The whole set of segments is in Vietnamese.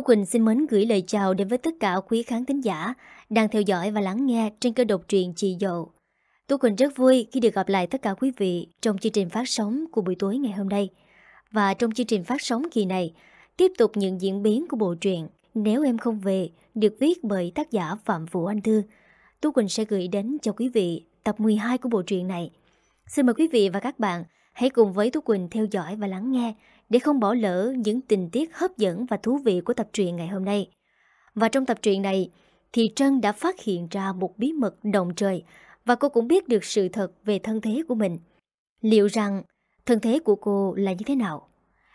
Tú Quỳnh xin mến gửi lời chào đến với tất cả quý khán thính giả đang theo dõi và lắng nghe trên kênh độc truyện Chị Dậu. Tú Quỳnh rất vui khi được gặp lại tất cả quý vị trong chương trình phát sóng của buổi tối ngày hôm nay. Và trong chương trình phát sóng kỳ này, tiếp tục những diễn biến của bộ truyện Nếu Em Không Về được viết bởi tác giả Phạm Vũ Anh Thư. Tú Quỳnh sẽ gửi đến cho quý vị tập 12 của bộ truyện này. Xin mời quý vị và các bạn hãy cùng với Tú Quỳnh theo dõi và lắng nghe để không bỏ lỡ những tình tiết hấp dẫn và thú vị của tập truyện ngày hôm nay. Và trong tập truyện này, thì Trân đã phát hiện ra một bí mật động trời và cô cũng biết được sự thật về thân thế của mình. Liệu rằng thân thế của cô là như thế nào?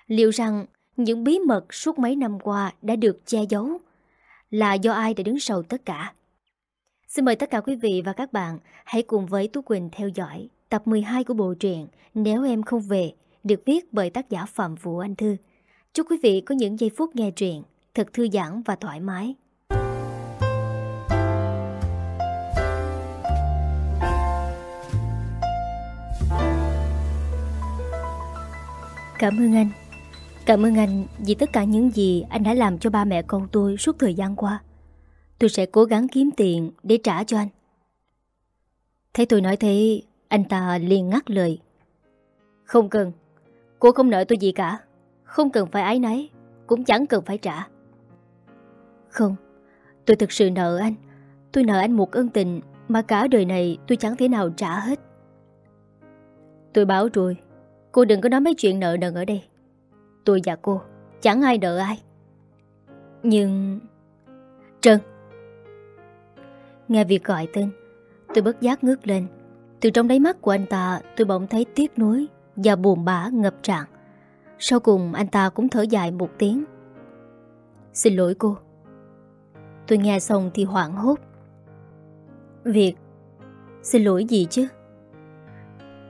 Liệu rằng những bí mật suốt mấy năm qua đã được che giấu là do ai đã đứng sau tất cả? Xin mời tất cả quý vị và các bạn hãy cùng với Tú Quỳnh theo dõi tập 12 của bộ truyện Nếu Em Không Về được viết bởi tác giả Phạm Vũ Anh Thư. Chúc quý vị có những giây phút nghe truyện thật thư giãn và thoải mái. Cảm ơn anh. Cảm ơn anh vì tất cả những gì anh đã làm cho ba mẹ con tôi suốt thời gian qua. Tôi sẽ cố gắng kiếm tiền để trả cho anh. Thấy tôi nói thế, anh ta liền ngắt lời. Không cần, Cô không nợ tôi gì cả. Không cần phải ái náy, Cũng chẳng cần phải trả. Không, Tôi thực sự nợ anh. Tôi nợ anh một ân tình Mà cả đời này tôi chẳng thể nào trả hết. Tôi bảo rồi, Cô đừng có nói mấy chuyện nợ nần ở đây. Tôi và cô, Chẳng ai nợ ai. Nhưng Trân Nghe việc gọi tên, Tôi bất giác ngước lên. Từ trong đáy mắt của anh ta, Tôi bỗng thấy tiếc nuối và buồn bã ngập tràn. Sau cùng anh ta cũng thở dài một tiếng. Xin lỗi cô. Tôi nghe xong thì hoảng hốt. Việc Xin lỗi gì chứ?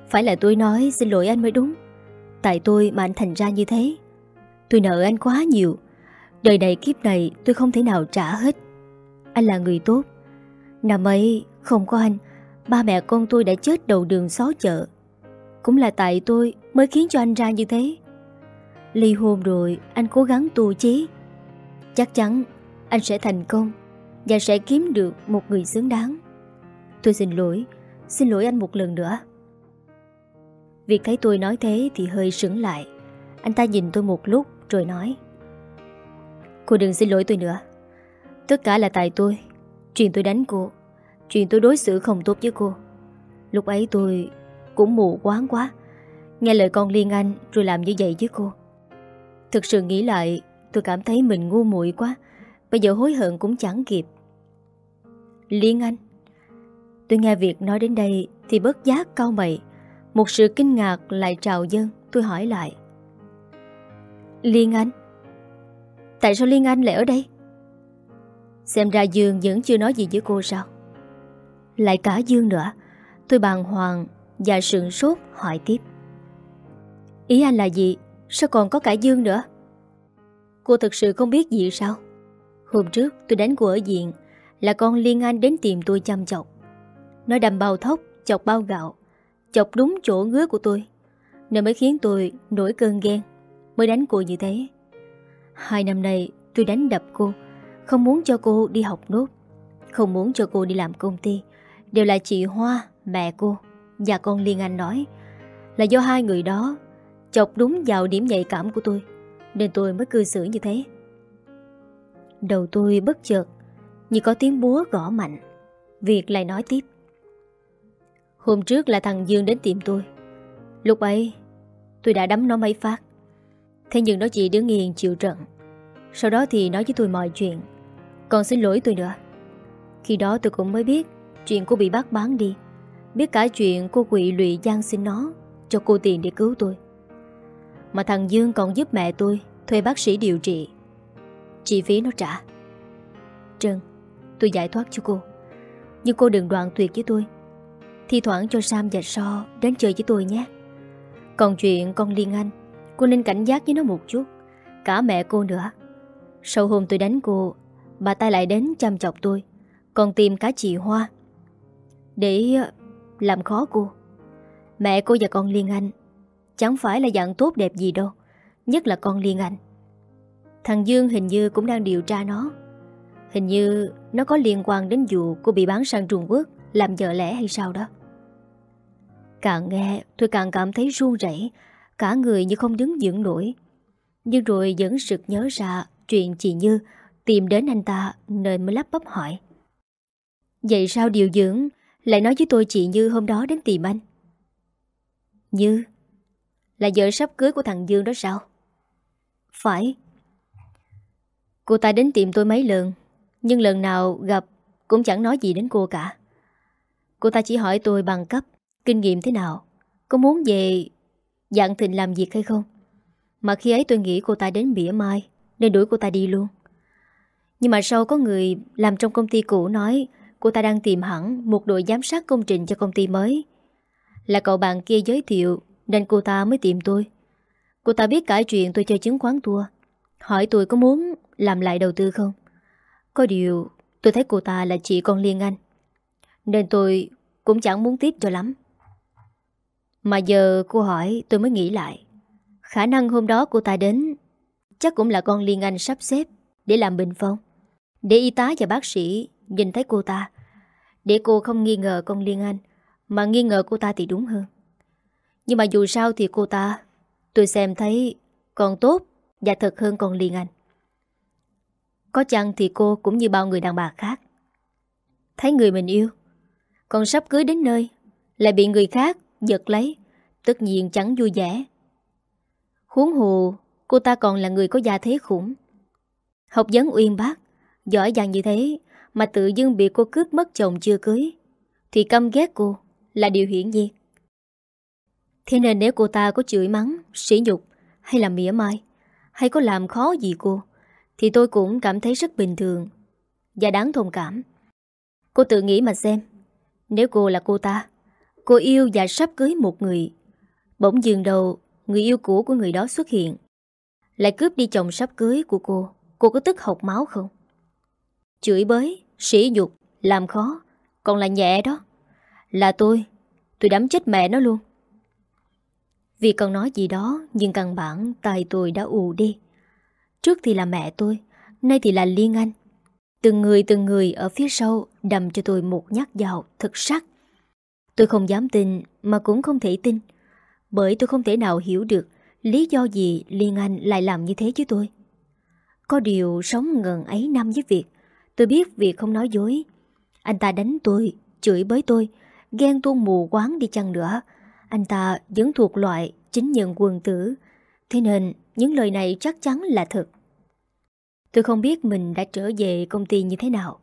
Phải là tôi nói xin lỗi anh mới đúng. Tại tôi mà anh thành ra như thế. Tôi nợ anh quá nhiều. Đời này kiếp này tôi không thể nào trả hết. Anh là người tốt. Năm ấy không có anh, ba mẹ con tôi đã chết đầu đường xó chợ. Cũng là tại tôi mới khiến cho anh ra như thế. Ly hôn rồi, anh cố gắng tu chí. Chắc chắn anh sẽ thành công Và sẽ kiếm được một người xứng đáng. Tôi xin lỗi Xin lỗi anh một lần nữa. Việc thấy tôi nói thế thì hơi sững lại. Anh ta nhìn tôi một lúc rồi nói. Cô đừng xin lỗi tôi nữa. Tất cả là tại tôi. Chuyện tôi đánh cô, Chuyện tôi đối xử không tốt với cô. Lúc ấy tôi cũng mù quáng quá. Nghe lời con Liên Anh rồi làm như vậy với cô. Thực sự nghĩ lại, Tôi cảm thấy mình ngu muội quá. Bây giờ hối hận cũng chẳng kịp. Liên Anh, Tôi nghe việc nói đến đây Thì bớt giác cao mày. Một sự kinh ngạc lại trào dân Tôi hỏi lại. Liên Anh, Tại sao Liên Anh lại ở đây? Xem ra Dương vẫn chưa nói gì với cô sao? Lại cả Dương nữa. Tôi bàng hoàng và sườn sốt hỏi tiếp. Ý anh là gì? Sao còn có cả Dương nữa? Cô thực sự không biết gì sao? Hôm trước tôi đánh cô ở diện Là con Liên Anh đến tìm tôi chăm chọc. Nó đầm bao thóc Chọc bao gạo Chọc đúng chỗ ngứa của tôi. Nên mới khiến tôi nổi cơn ghen Mới đánh cô như thế. Hai năm nay tôi đánh đập cô Không muốn cho cô đi học nốt Không muốn cho cô đi làm công ty Đều là chị Hoa, mẹ cô và con Liên Anh nói, Là do hai người đó Chọc đúng vào điểm nhạy cảm của tôi, Nên tôi mới cư xử như thế. Đầu tôi bất chợt, Như có tiếng búa gõ mạnh. Việt lại nói tiếp, Hôm trước là thằng Dương đến tìm tôi. Lúc ấy, Tôi đã đấm nó mấy phát. Thế nhưng nó chỉ đứng yên chịu trận. Sau đó thì nói với tôi mọi chuyện. Còn xin lỗi tôi nữa. Khi đó tôi cũng mới biết Chuyện cô bị bắt bán đi. Biết cả chuyện cô quỵ lụy gian xin nó, Cho cô tiền để cứu tôi. Mà thằng Dương còn giúp mẹ tôi Thuê bác sĩ điều trị. Chi phí nó trả. Trân, Tôi giải thoát cho cô. Nhưng cô đừng đoạn tuyệt với tôi. Thi thoảng cho Sam và So đến chơi với tôi nhé. Còn chuyện con Liên Anh, Cô nên cảnh giác với nó một chút. Cả mẹ cô nữa. Sau hôm tôi đánh cô, Bà ta lại đến chăm chọc tôi, Còn tìm cả chị Hoa. Để làm khó cô. Mẹ cô và con Liên Anh, Chẳng phải là dạng tốt đẹp gì đâu, Nhất là con Liên Anh. Thằng Dương hình như cũng đang điều tra nó. Hình như nó có liên quan đến vụ cô bị bán sang Trung Quốc Làm vợ lẽ hay sao đó. Càng nghe, tôi càng cảm thấy run rẩy, Cả người như không đứng dưỡng nổi. Nhưng rồi vẫn sực nhớ ra Chuyện chị Như Tìm đến anh ta Nên mới lắp bắp hỏi. Vậy sao điều dưỡng lại nói với tôi chị Như hôm đó đến tìm anh. Như, Là vợ sắp cưới của thằng Dương đó sao? Phải. Cô ta đến tìm tôi mấy lần, Nhưng lần nào gặp Cũng chẳng nói gì đến cô cả. Cô ta chỉ hỏi tôi bằng cấp, Kinh nghiệm thế nào, Có muốn về dạng thịnh làm việc hay không? Mà khi ấy tôi nghĩ cô ta đến bỉa mai Nên đuổi cô ta đi luôn. Nhưng mà sau có người Làm trong công ty cũ nói Cô ta đang tìm hẳn một đội giám sát công trình cho công ty mới. Là cậu bạn kia giới thiệu, Nên cô ta mới tìm tôi. Cô ta biết cả chuyện tôi chơi chứng khoán thua. Hỏi tôi có muốn làm lại đầu tư không? Có điều, tôi thấy cô ta là chị con Liên Anh, Nên tôi cũng chẳng muốn tiếp cho lắm. Mà giờ cô hỏi, tôi mới nghĩ lại. Khả năng hôm đó cô ta đến, Chắc cũng là con Liên Anh sắp xếp Để làm bình phong, Để y tá và bác sĩ nhìn thấy cô ta, Để cô không nghi ngờ con Liên Anh, Mà nghi ngờ cô ta thì đúng hơn. Nhưng mà dù sao thì cô ta, Tôi xem thấy còn tốt Và thật hơn con Liên Anh. Có chăng thì cô cũng như bao người đàn bà khác. Thấy người mình yêu, Còn sắp cưới đến nơi, Lại bị người khác giật lấy, Tất nhiên chẳng vui vẻ. Huống hồ, Cô ta còn là người có gia thế khủng. Học vấn uyên bác, Giỏi giang như thế mà tự dưng bị cô cướp mất chồng chưa cưới Thì căm ghét cô Là điều hiển nhiên. Thế nên nếu cô ta có chửi mắng Sỉ nhục hay là mỉa mai Hay có làm khó gì cô Thì tôi cũng cảm thấy rất bình thường Và đáng thông cảm. Cô tự nghĩ mà xem Nếu cô là cô ta Cô yêu và sắp cưới một người Bỗng dường đầu Người yêu cũ của người đó xuất hiện Lại cướp đi chồng sắp cưới của cô Cô có tức học máu không? Chửi bới, sỉ nhục, làm khó Còn là nhẹ đó. Là tôi Tôi đắm chết mẹ nó luôn. Vì còn nói gì đó Nhưng căn bản tay tôi đã ù đi. Trước thì là mẹ tôi Nay thì là Liên Anh. Từng người từng người ở phía sau Đầm cho tôi một nhát dao thật sắc. Tôi không dám tin Mà cũng không thể tin. Bởi tôi không thể nào hiểu được Lý do gì Liên Anh lại làm như thế chứ tôi. Có điều sống ngần ấy năm với việc Tôi biết việc không nói dối. Anh ta đánh tôi, chửi bới tôi Ghen tuôn mù quáng đi chăng nữa. Anh ta vẫn thuộc loại chính nhận quân tử. Thế nên những lời này chắc chắn là thật. Tôi không biết mình đã trở về công ty như thế nào.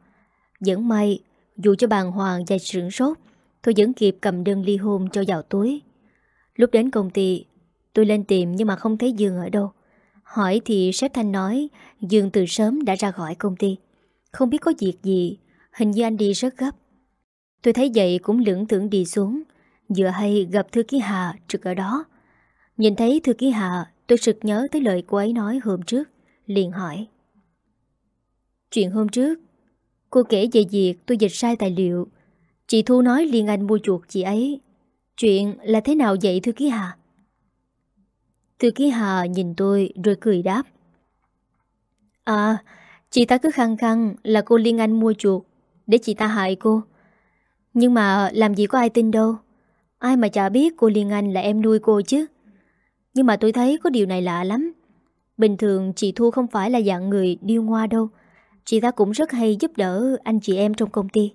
Vẫn may Dù cho bàng hoàng và sửng sốt Tôi vẫn kịp cầm đơn ly hôn cho vào túi. Lúc đến công ty Tôi lên tìm nhưng mà không thấy Dương ở đâu. Hỏi thì sếp Thanh nói Dương từ sớm đã ra khỏi công ty. Không biết có việc gì. Hình như anh đi rất gấp. Tôi thấy vậy cũng lưỡng tưởng đi xuống. Vừa hay gặp thư ký Hà trực ở đó. Nhìn thấy thư ký Hà, Tôi sực nhớ tới lời cô ấy nói hôm trước. Liền hỏi. Chuyện hôm trước, Cô kể về việc tôi dịch sai tài liệu. Chị Thu nói Liên Anh mua chuột chị ấy. Chuyện là thế nào vậy, thư ký Hà? Thư ký Hà nhìn tôi rồi cười đáp. À Chị ta cứ khăng khăng là cô Liên Anh mua chuột Để chị ta hại cô. Nhưng mà làm gì có ai tin đâu. Ai mà chả biết cô Liên Anh là em nuôi cô chứ. Nhưng mà tôi thấy có điều này lạ lắm. Bình thường chị Thu không phải là dạng người điêu ngoa đâu. Chị ta cũng rất hay giúp đỡ anh chị em trong công ty.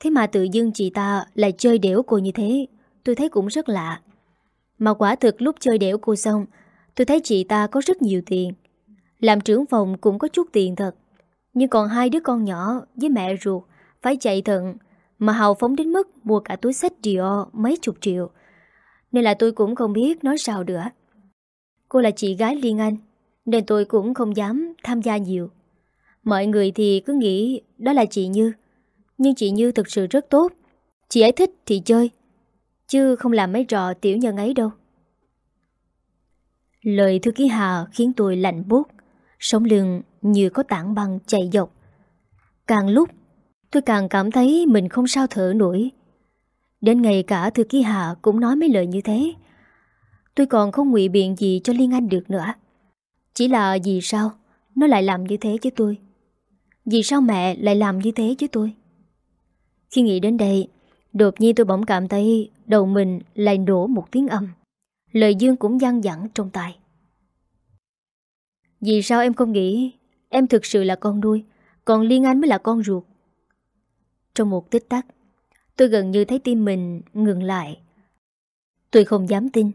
Thế mà tự dưng chị ta lại chơi đẻo cô như thế, Tôi thấy cũng rất lạ. Mà quả thực lúc chơi đẻo cô xong, Tôi thấy chị ta có rất nhiều tiền. Làm trưởng phòng cũng có chút tiền thật. Nhưng còn hai đứa con nhỏ với mẹ ruột Phải chạy thận, Mà hào phóng đến mức mua cả túi sách Dior mấy chục triệu. Nên là tôi cũng không biết nói sao nữa. Cô là chị gái Liên Anh, Nên tôi cũng không dám tham gia nhiều. Mọi người thì cứ nghĩ đó là chị Như, Nhưng chị Như thực sự rất tốt. Chị ấy thích thì chơi, Chứ không làm mấy trò tiểu nhân ấy đâu. Lời thư ký Hà khiến tôi lạnh bút Sống lưng như có tảng băng chạy dọc Càng lúc Tôi càng cảm thấy mình không sao thở nổi Đến ngày cả thư ký Hạ cũng nói mấy lời như thế Tôi còn không ngụy biện gì cho Liên Anh được nữa Chỉ là vì sao nó lại làm như thế chứ tôi? Vì sao mẹ lại làm như thế chứ tôi? Khi nghĩ đến đây, đột nhiên tôi bỗng cảm thấy đầu mình lại nổ một tiếng âm. Lời Dương cũng gian dẳng trong tai. Vì sao em không nghĩ em thực sự là con nuôi, còn Liên Anh mới là con ruột? Trong một tích tắc, tôi gần như thấy tim mình ngừng lại. Tôi không dám tin.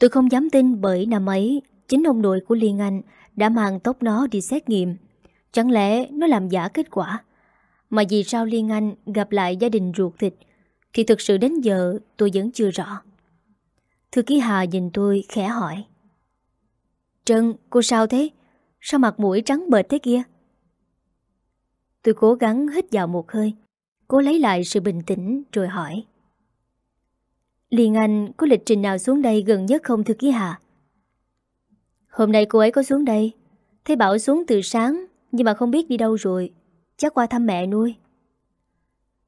Tôi không dám tin bởi năm ấy, chính ông nội của Liên Anh đã mang tóc nó đi xét nghiệm. Chẳng lẽ nó làm giả kết quả? Mà vì sao Liên Anh gặp lại gia đình ruột thịt thì thực sự đến giờ tôi vẫn chưa rõ. Thư ký Hà nhìn tôi khẽ hỏi. Trân, cô sao thế? Sao mặt mũi trắng bệt thế kia? Tôi cố gắng hít vào một hơi Cố lấy lại sự bình tĩnh rồi hỏi Liên Anh có lịch trình nào xuống đây gần nhất không thưa ký hạ? Hôm nay cô ấy có xuống đây Thấy bảo xuống từ sáng Nhưng mà không biết đi đâu rồi Chắc qua thăm mẹ nuôi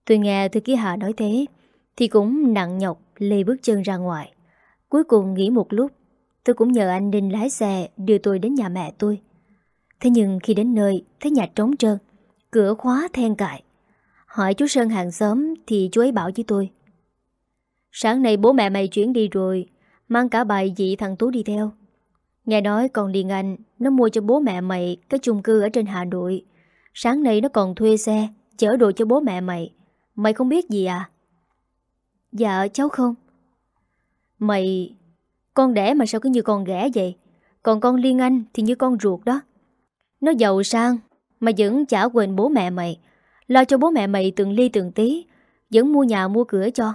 Tôi nghe thư ký hạ nói thế Thì cũng nặng nhọc lê bước chân ra ngoài Cuối cùng nghỉ một lúc Tôi cũng nhờ anh Đinh lái xe Đưa tôi đến nhà mẹ tôi. Thế nhưng khi đến nơi, Thấy nhà trống trơn, Cửa khóa then cại Hỏi chú Sơn hàng xóm Thì chú ấy bảo với tôi. Sáng nay bố mẹ mày chuyển đi rồi, Mang cả bài dị thằng Tú đi theo. Nghe nói còn Điền Anh, Nó mua cho bố mẹ mày Cái chung cư ở trên Hà Nội. Sáng nay nó còn thuê xe, Chở đồ cho bố mẹ mày. Mày không biết gì à? Dạ cháu không. Mày con đẻ mà sao cứ như con ghẻ vậy? Còn con Liên Anh thì như con ruột đó. Nó giàu sang, Mà vẫn chả quên bố mẹ mày. Lo cho bố mẹ mày từng ly từng tí, Vẫn mua nhà mua cửa cho.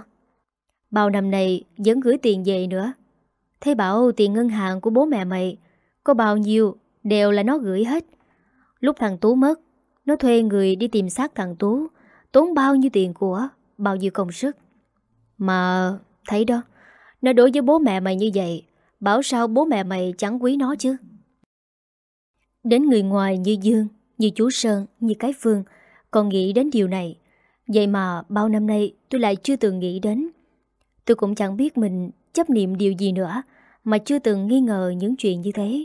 Bao năm này vẫn gửi tiền về nữa. Thế bảo tiền ngân hàng của bố mẹ mày, Có bao nhiêu Đều là nó gửi hết. Lúc thằng Tú mất, Nó thuê người đi tìm xác thằng Tú, Tốn bao nhiêu tiền của, Bao nhiêu công sức. Mà thấy đó nó đối với bố mẹ mày như vậy, Bảo sao bố mẹ mày chẳng quý nó chứ? Đến người ngoài như Dương, Như chú Sơn, Như cái Phương, Còn nghĩ đến điều này. Vậy mà bao năm nay tôi lại chưa từng nghĩ đến. Tôi cũng chẳng biết mình chấp niệm điều gì nữa, Mà chưa từng nghi ngờ những chuyện như thế.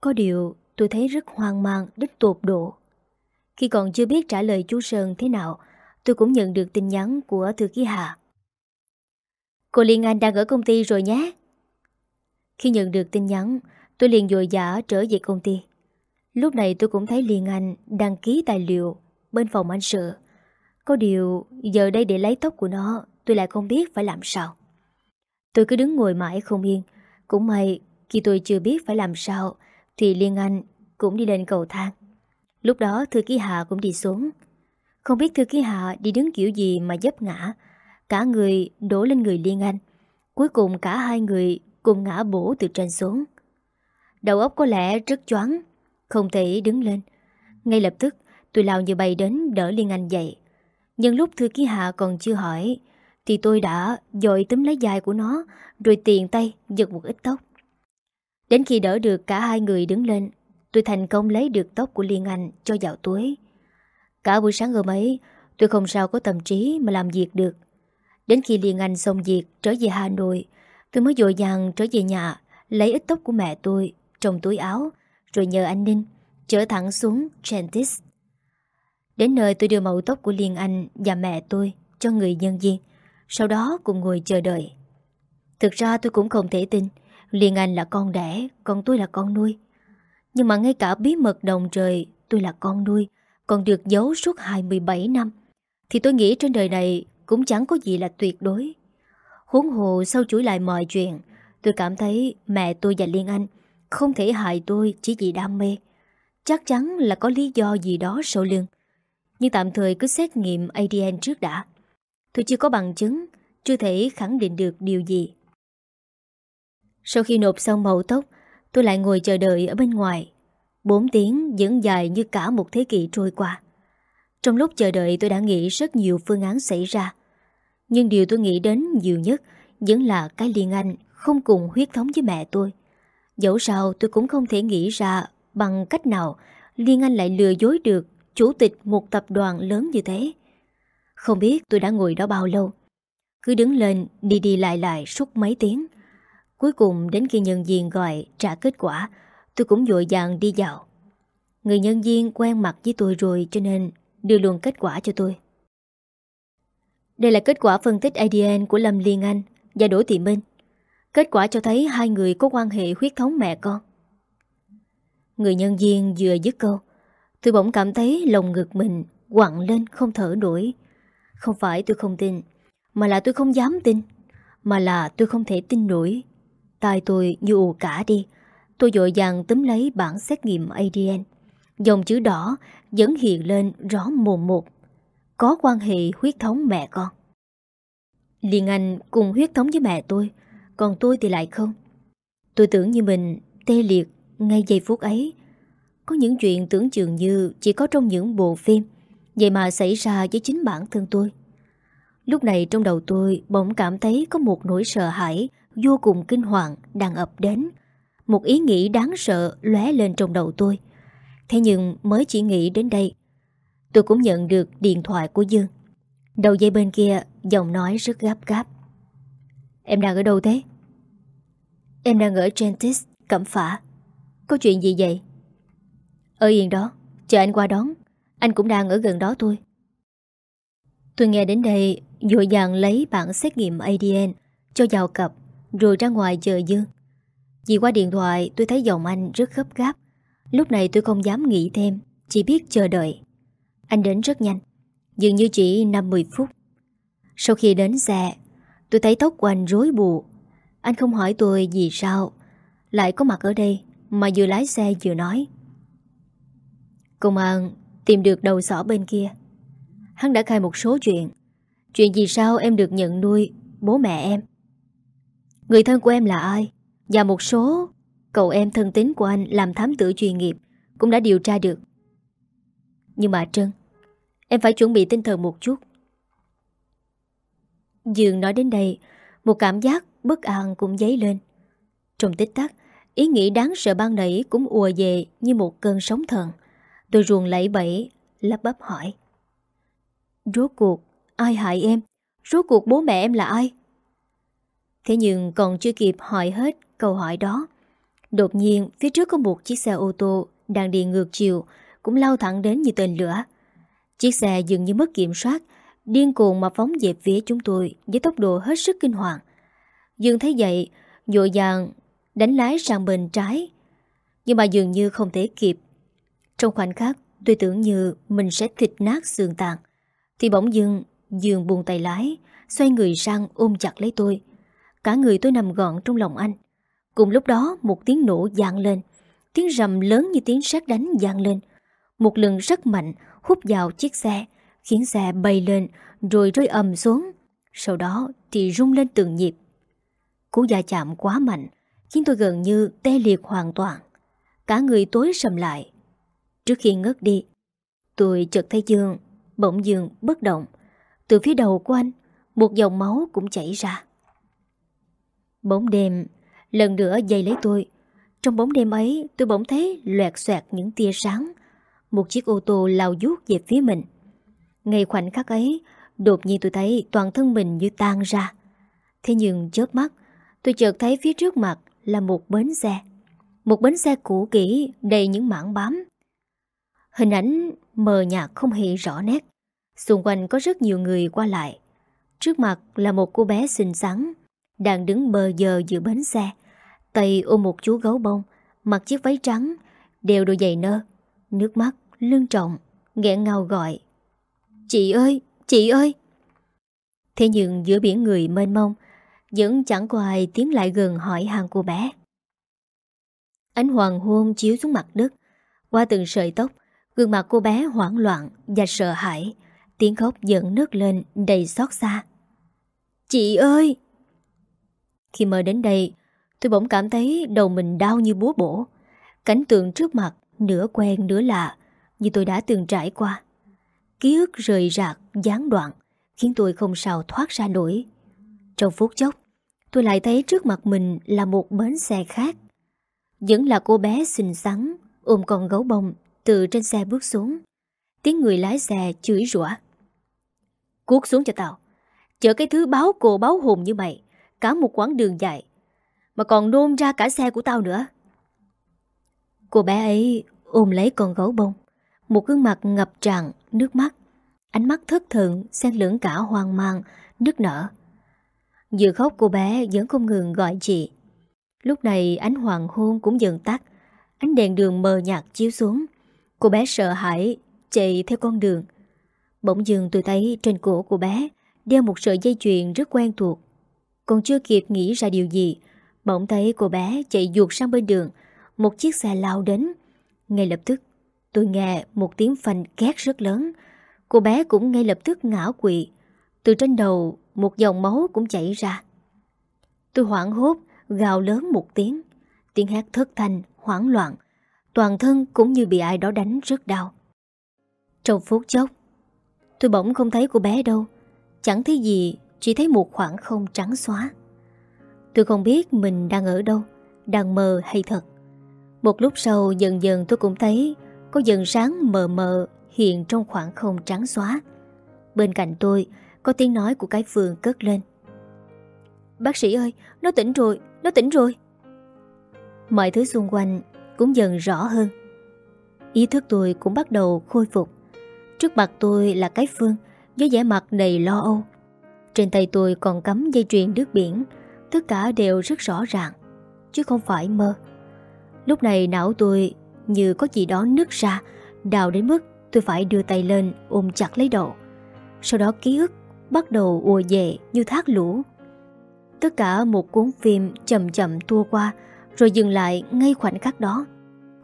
Có điều tôi thấy rất hoang mang đến tột độ. Khi còn chưa biết trả lời chú Sơn thế nào, Tôi cũng nhận được tin nhắn của thư ký Hà. Cô Liên Anh đang ở công ty rồi nhé Khi nhận được tin nhắn, Tôi liền dội dã trở về công ty Lúc này tôi cũng thấy Liên Anh đăng ký tài liệu bên phòng anh sự. Có điều, giờ đây để lấy tóc của nó, tôi lại không biết phải làm sao. Tôi cứ đứng ngồi mãi không yên. Cũng may, khi tôi chưa biết phải làm sao, thì Liên Anh cũng đi lên cầu thang. Lúc đó thư ký Hạ cũng đi xuống. Không biết thư ký Hạ đi đứng kiểu gì mà dấp ngã. Cả người đổ lên người Liên Anh. Cuối cùng cả hai người cùng ngã bổ từ trên xuống. Đầu óc có lẽ rất choáng, không thể đứng lên. Ngay lập tức tôi lao như bay đến đỡ Liên Anh dậy. Nhưng lúc thư ký hạ còn chưa hỏi, Thì tôi đã dội tấm lấy dài của nó, Rồi tiền tay giật một ít tóc. Đến khi đỡ được cả hai người đứng lên, Tôi thành công lấy được tóc của Liên Anh cho vào túi. Cả buổi sáng hôm ấy, Tôi không sao có tâm trí mà làm việc được. Đến khi Liên Anh xong việc, trở về Hà Nội, Tôi mới dội dàng trở về nhà, Lấy ít tóc của mẹ tôi, trong túi áo, rồi nhờ anh Ninh Chở thẳng xuống Gentis. Đến nơi tôi đưa mẫu tóc của Liên Anh Và mẹ tôi cho người nhân viên, Sau đó cùng ngồi chờ đợi. Thực ra tôi cũng không thể tin Liên Anh là con đẻ, Còn tôi là con nuôi. Nhưng mà ngay cả bí mật đồng trời, Tôi là con nuôi, Còn được giấu suốt 27 năm, Thì tôi nghĩ trên đời này cũng chẳng có gì là tuyệt đối. Huống hồ sau chuỗi lại mọi chuyện, Tôi cảm thấy mẹ tôi và Liên Anh không thể hại tôi chỉ vì đam mê. Chắc chắn là có lý do gì đó sau lưng. Nhưng tạm thời cứ xét nghiệm ADN trước đã. Tôi chưa có bằng chứng, Chưa thể khẳng định được điều gì. Sau khi nộp xong mẫu tóc, Tôi lại ngồi chờ đợi ở bên ngoài. Bốn tiếng vẫn dài như cả một thế kỷ trôi qua. Trong lúc chờ đợi tôi đã nghĩ rất nhiều phương án xảy ra Nhưng điều tôi nghĩ đến nhiều nhất Vẫn là cái liên anh không cùng huyết thống với mẹ tôi Dẫu sao tôi cũng không thể nghĩ ra bằng cách nào Liên Anh lại lừa dối được chủ tịch một tập đoàn lớn như thế. Không biết tôi đã ngồi đó bao lâu. Cứ đứng lên đi đi lại lại suốt mấy tiếng. Cuối cùng đến khi nhân viên gọi trả kết quả, tôi cũng dội vàng đi vào. Người nhân viên quen mặt với tôi rồi cho nên đưa luôn kết quả cho tôi. Đây là kết quả phân tích ADN của Lâm Liên Anh và Đỗ Thị Minh. Kết quả cho thấy hai người có quan hệ huyết thống mẹ con. Người nhân viên vừa dứt câu, tôi bỗng cảm thấy lồng ngực mình quặn lên không thở nổi. Không phải tôi không tin, mà là tôi không dám tin, mà là tôi không thể tin nổi. Tai tôi như ù cả đi, tôi dội dàng túm lấy bản xét nghiệm ADN. Dòng chữ đỏ vẫn hiện lên rõ mồm một. Có quan hệ huyết thống mẹ con. Liên Anh cùng huyết thống với mẹ tôi, còn tôi thì lại không. Tôi tưởng như mình tê liệt ngay giây phút ấy. Có những chuyện tưởng chừng như chỉ có trong những bộ phim, vậy mà xảy ra với chính bản thân tôi. Lúc này trong đầu tôi bỗng cảm thấy có một nỗi sợ hãi vô cùng kinh hoàng đang ập đến. Một ý nghĩ đáng sợ lóe lên trong đầu tôi. Thế nhưng mới chỉ nghĩ đến đây, tôi cũng nhận được điện thoại của Dương. Đầu dây bên kia giọng nói rất gấp gáp. Em đang ở đâu thế? Em đang ở Gentis, Cẩm Phả. Có chuyện gì vậy? Ở yên đó, chờ anh qua đón. Anh cũng đang ở gần đó thôi. Tôi nghe đến đây, dội dàng lấy bản xét nghiệm ADN cho vào cặp, rồi ra ngoài chờ Dương. Vì qua điện thoại tôi thấy giọng anh rất gấp gáp. Lúc này tôi không dám nghĩ thêm, chỉ biết chờ đợi. Anh đến rất nhanh, dường như chỉ 5-10 phút. Sau khi đến xe, tôi thấy tóc của anh rối bù. Anh không hỏi tôi gì sao, lại có mặt ở đây mà vừa lái xe vừa nói. Công an tìm được đầu sỏ bên kia. Hắn đã khai một số chuyện. Chuyện gì sao em được nhận nuôi bố mẹ em? Người thân của em là ai? Và một số cậu em thân tín của anh làm thám tử chuyên nghiệp cũng đã điều tra được. Nhưng mà Trân, em phải chuẩn bị tinh thần một chút. Dương nói đến đây, một cảm giác bất an cũng dấy lên. Trong tích tắc, ý nghĩ đáng sợ ban nãy cũng ùa về như một cơn sóng thần. Tôi ruồn lẫy bẫy, lắp bắp hỏi. Rốt cuộc, ai hại em? Rốt cuộc bố mẹ em là ai? Thế nhưng còn chưa kịp hỏi hết câu hỏi đó. Đột nhiên, phía trước có một chiếc xe ô tô đang đi ngược chiều, cũng lao thẳng đến như tên lửa. Chiếc xe dường như mất kiểm soát, điên cuồng mà phóng về phía chúng tôi với tốc độ hết sức kinh hoàng. Dương thấy vậy, dội dàng đánh lái sang bên trái. Nhưng mà dường như không thể kịp. Trong khoảnh khắc, tôi tưởng như mình sẽ thịt nát xương tàn. Thì bỗng dưng, Dương buông tay lái, xoay người sang ôm chặt lấy tôi. Cả người tôi nằm gọn trong lòng anh. Cùng lúc đó, một tiếng nổ dạng lên. Tiếng rầm lớn như tiếng sét đánh dạng lên. Một lần rất mạnh hút vào chiếc xe, khiến xe bay lên rồi rơi ầm xuống. Sau đó thì rung lên từng nhịp. Cú gia chạm quá mạnh, khiến tôi gần như tê liệt hoàn toàn. Cả người tối sầm lại. Trước khi ngất đi, tôi chợt thấy Dương, bỗng Dương bất động. Từ phía đầu của anh, một dòng máu cũng chảy ra. Bóng đêm, lần nữa dây lấy tôi. Trong bóng đêm ấy, tôi bỗng thấy loẹt xoẹt những tia sáng. Một chiếc ô tô lao vút về phía mình. Ngay khoảnh khắc ấy, đột nhiên tôi thấy toàn thân mình như tan ra. Thế nhưng chớp mắt, tôi chợt thấy phía trước mặt là một bến xe. Một bến xe cũ kỹ đầy những mảng bám. Hình ảnh mờ nhạt không hề rõ nét. Xung quanh có rất nhiều người qua lại. Trước mặt là một cô bé xinh xắn, đang đứng bờ giờ giữa bến xe. Tay ôm một chú gấu bông, mặc chiếc váy trắng, đeo đôi giày nơ. Nước mắt, lưng trọng, nghẹn ngào gọi. Chị ơi, chị ơi! Thế nhưng giữa biển người mênh mông, vẫn chẳng có ai tiến lại gần hỏi hàng cô bé. Ánh hoàng hôn chiếu xuống mặt đất, qua từng sợi tóc, gương mặt cô bé hoảng loạn và sợ hãi, tiếng khóc dẫn nước lên đầy xót xa. Chị ơi! Khi mơ đến đây, tôi bỗng cảm thấy đầu mình đau như búa bổ. Cảnh tượng trước mặt, nửa quen nửa lạ, như tôi đã từng trải qua. Ký ức rời rạc, gián đoạn, khiến tôi không sao thoát ra nổi. Trong phút chốc, tôi lại thấy trước mặt mình là một bến xe khác. Vẫn là cô bé xinh xắn, ôm con gấu bông từ trên xe bước xuống. Tiếng người lái xe chửi rủa. Cuốc xuống cho tao. Chở cái thứ báo cổ báo hồn như mày, cả một quãng đường dài, mà còn nôn ra cả xe của tao nữa. Cô bé ấy ôm lấy con gấu bông. Một gương mặt ngập tràn, nước mắt. Ánh mắt thất thường, xen lưỡng cả hoang mang, nức nở. Vừa khóc cô bé vẫn không ngừng gọi chị. Lúc này ánh hoàng hôn cũng dần tắt. Ánh đèn đường mờ nhạt chiếu xuống. Cô bé sợ hãi, chạy theo con đường. Bỗng dừng tôi thấy trên cổ cô bé đeo một sợi dây chuyền rất quen thuộc. Còn chưa kịp nghĩ ra điều gì, bỗng thấy cô bé chạy ruột sang bên đường, một chiếc xe lao đến. Ngay lập tức, tôi nghe một tiếng phanh két rất lớn. Cô bé cũng ngay lập tức ngã quỵ. Từ trên đầu, một dòng máu cũng chảy ra. Tôi hoảng hốt, gào lớn một tiếng. Tiếng hát thất thanh, hoảng loạn. Toàn thân cũng như bị ai đó đánh rất đau. Trong phút chốc, tôi bỗng không thấy cô bé đâu. Chẳng thấy gì, chỉ thấy một khoảng không trắng xóa. Tôi không biết mình đang ở đâu, đang mơ hay thật. Một lúc sau dần dần tôi cũng thấy có dần sáng mờ mờ hiện trong khoảng không trắng xóa. Bên cạnh tôi có tiếng nói của cái phường cất lên. Bác sĩ ơi, nó tỉnh rồi, nó tỉnh rồi. Mọi thứ xung quanh cũng dần rõ hơn. Ý thức tôi cũng bắt đầu khôi phục. Trước mặt tôi là cái phương với vẻ mặt đầy lo âu. Trên tay tôi còn cắm dây chuyền nước biển, tất cả đều rất rõ ràng, chứ không phải mơ. Lúc này não tôi như có gì đó nứt ra, đào đến mức tôi phải đưa tay lên ôm chặt lấy đầu. Sau đó ký ức bắt đầu ùa về như thác lũ. Tất cả một cuốn phim chậm chậm tua qua rồi dừng lại ngay khoảnh khắc đó.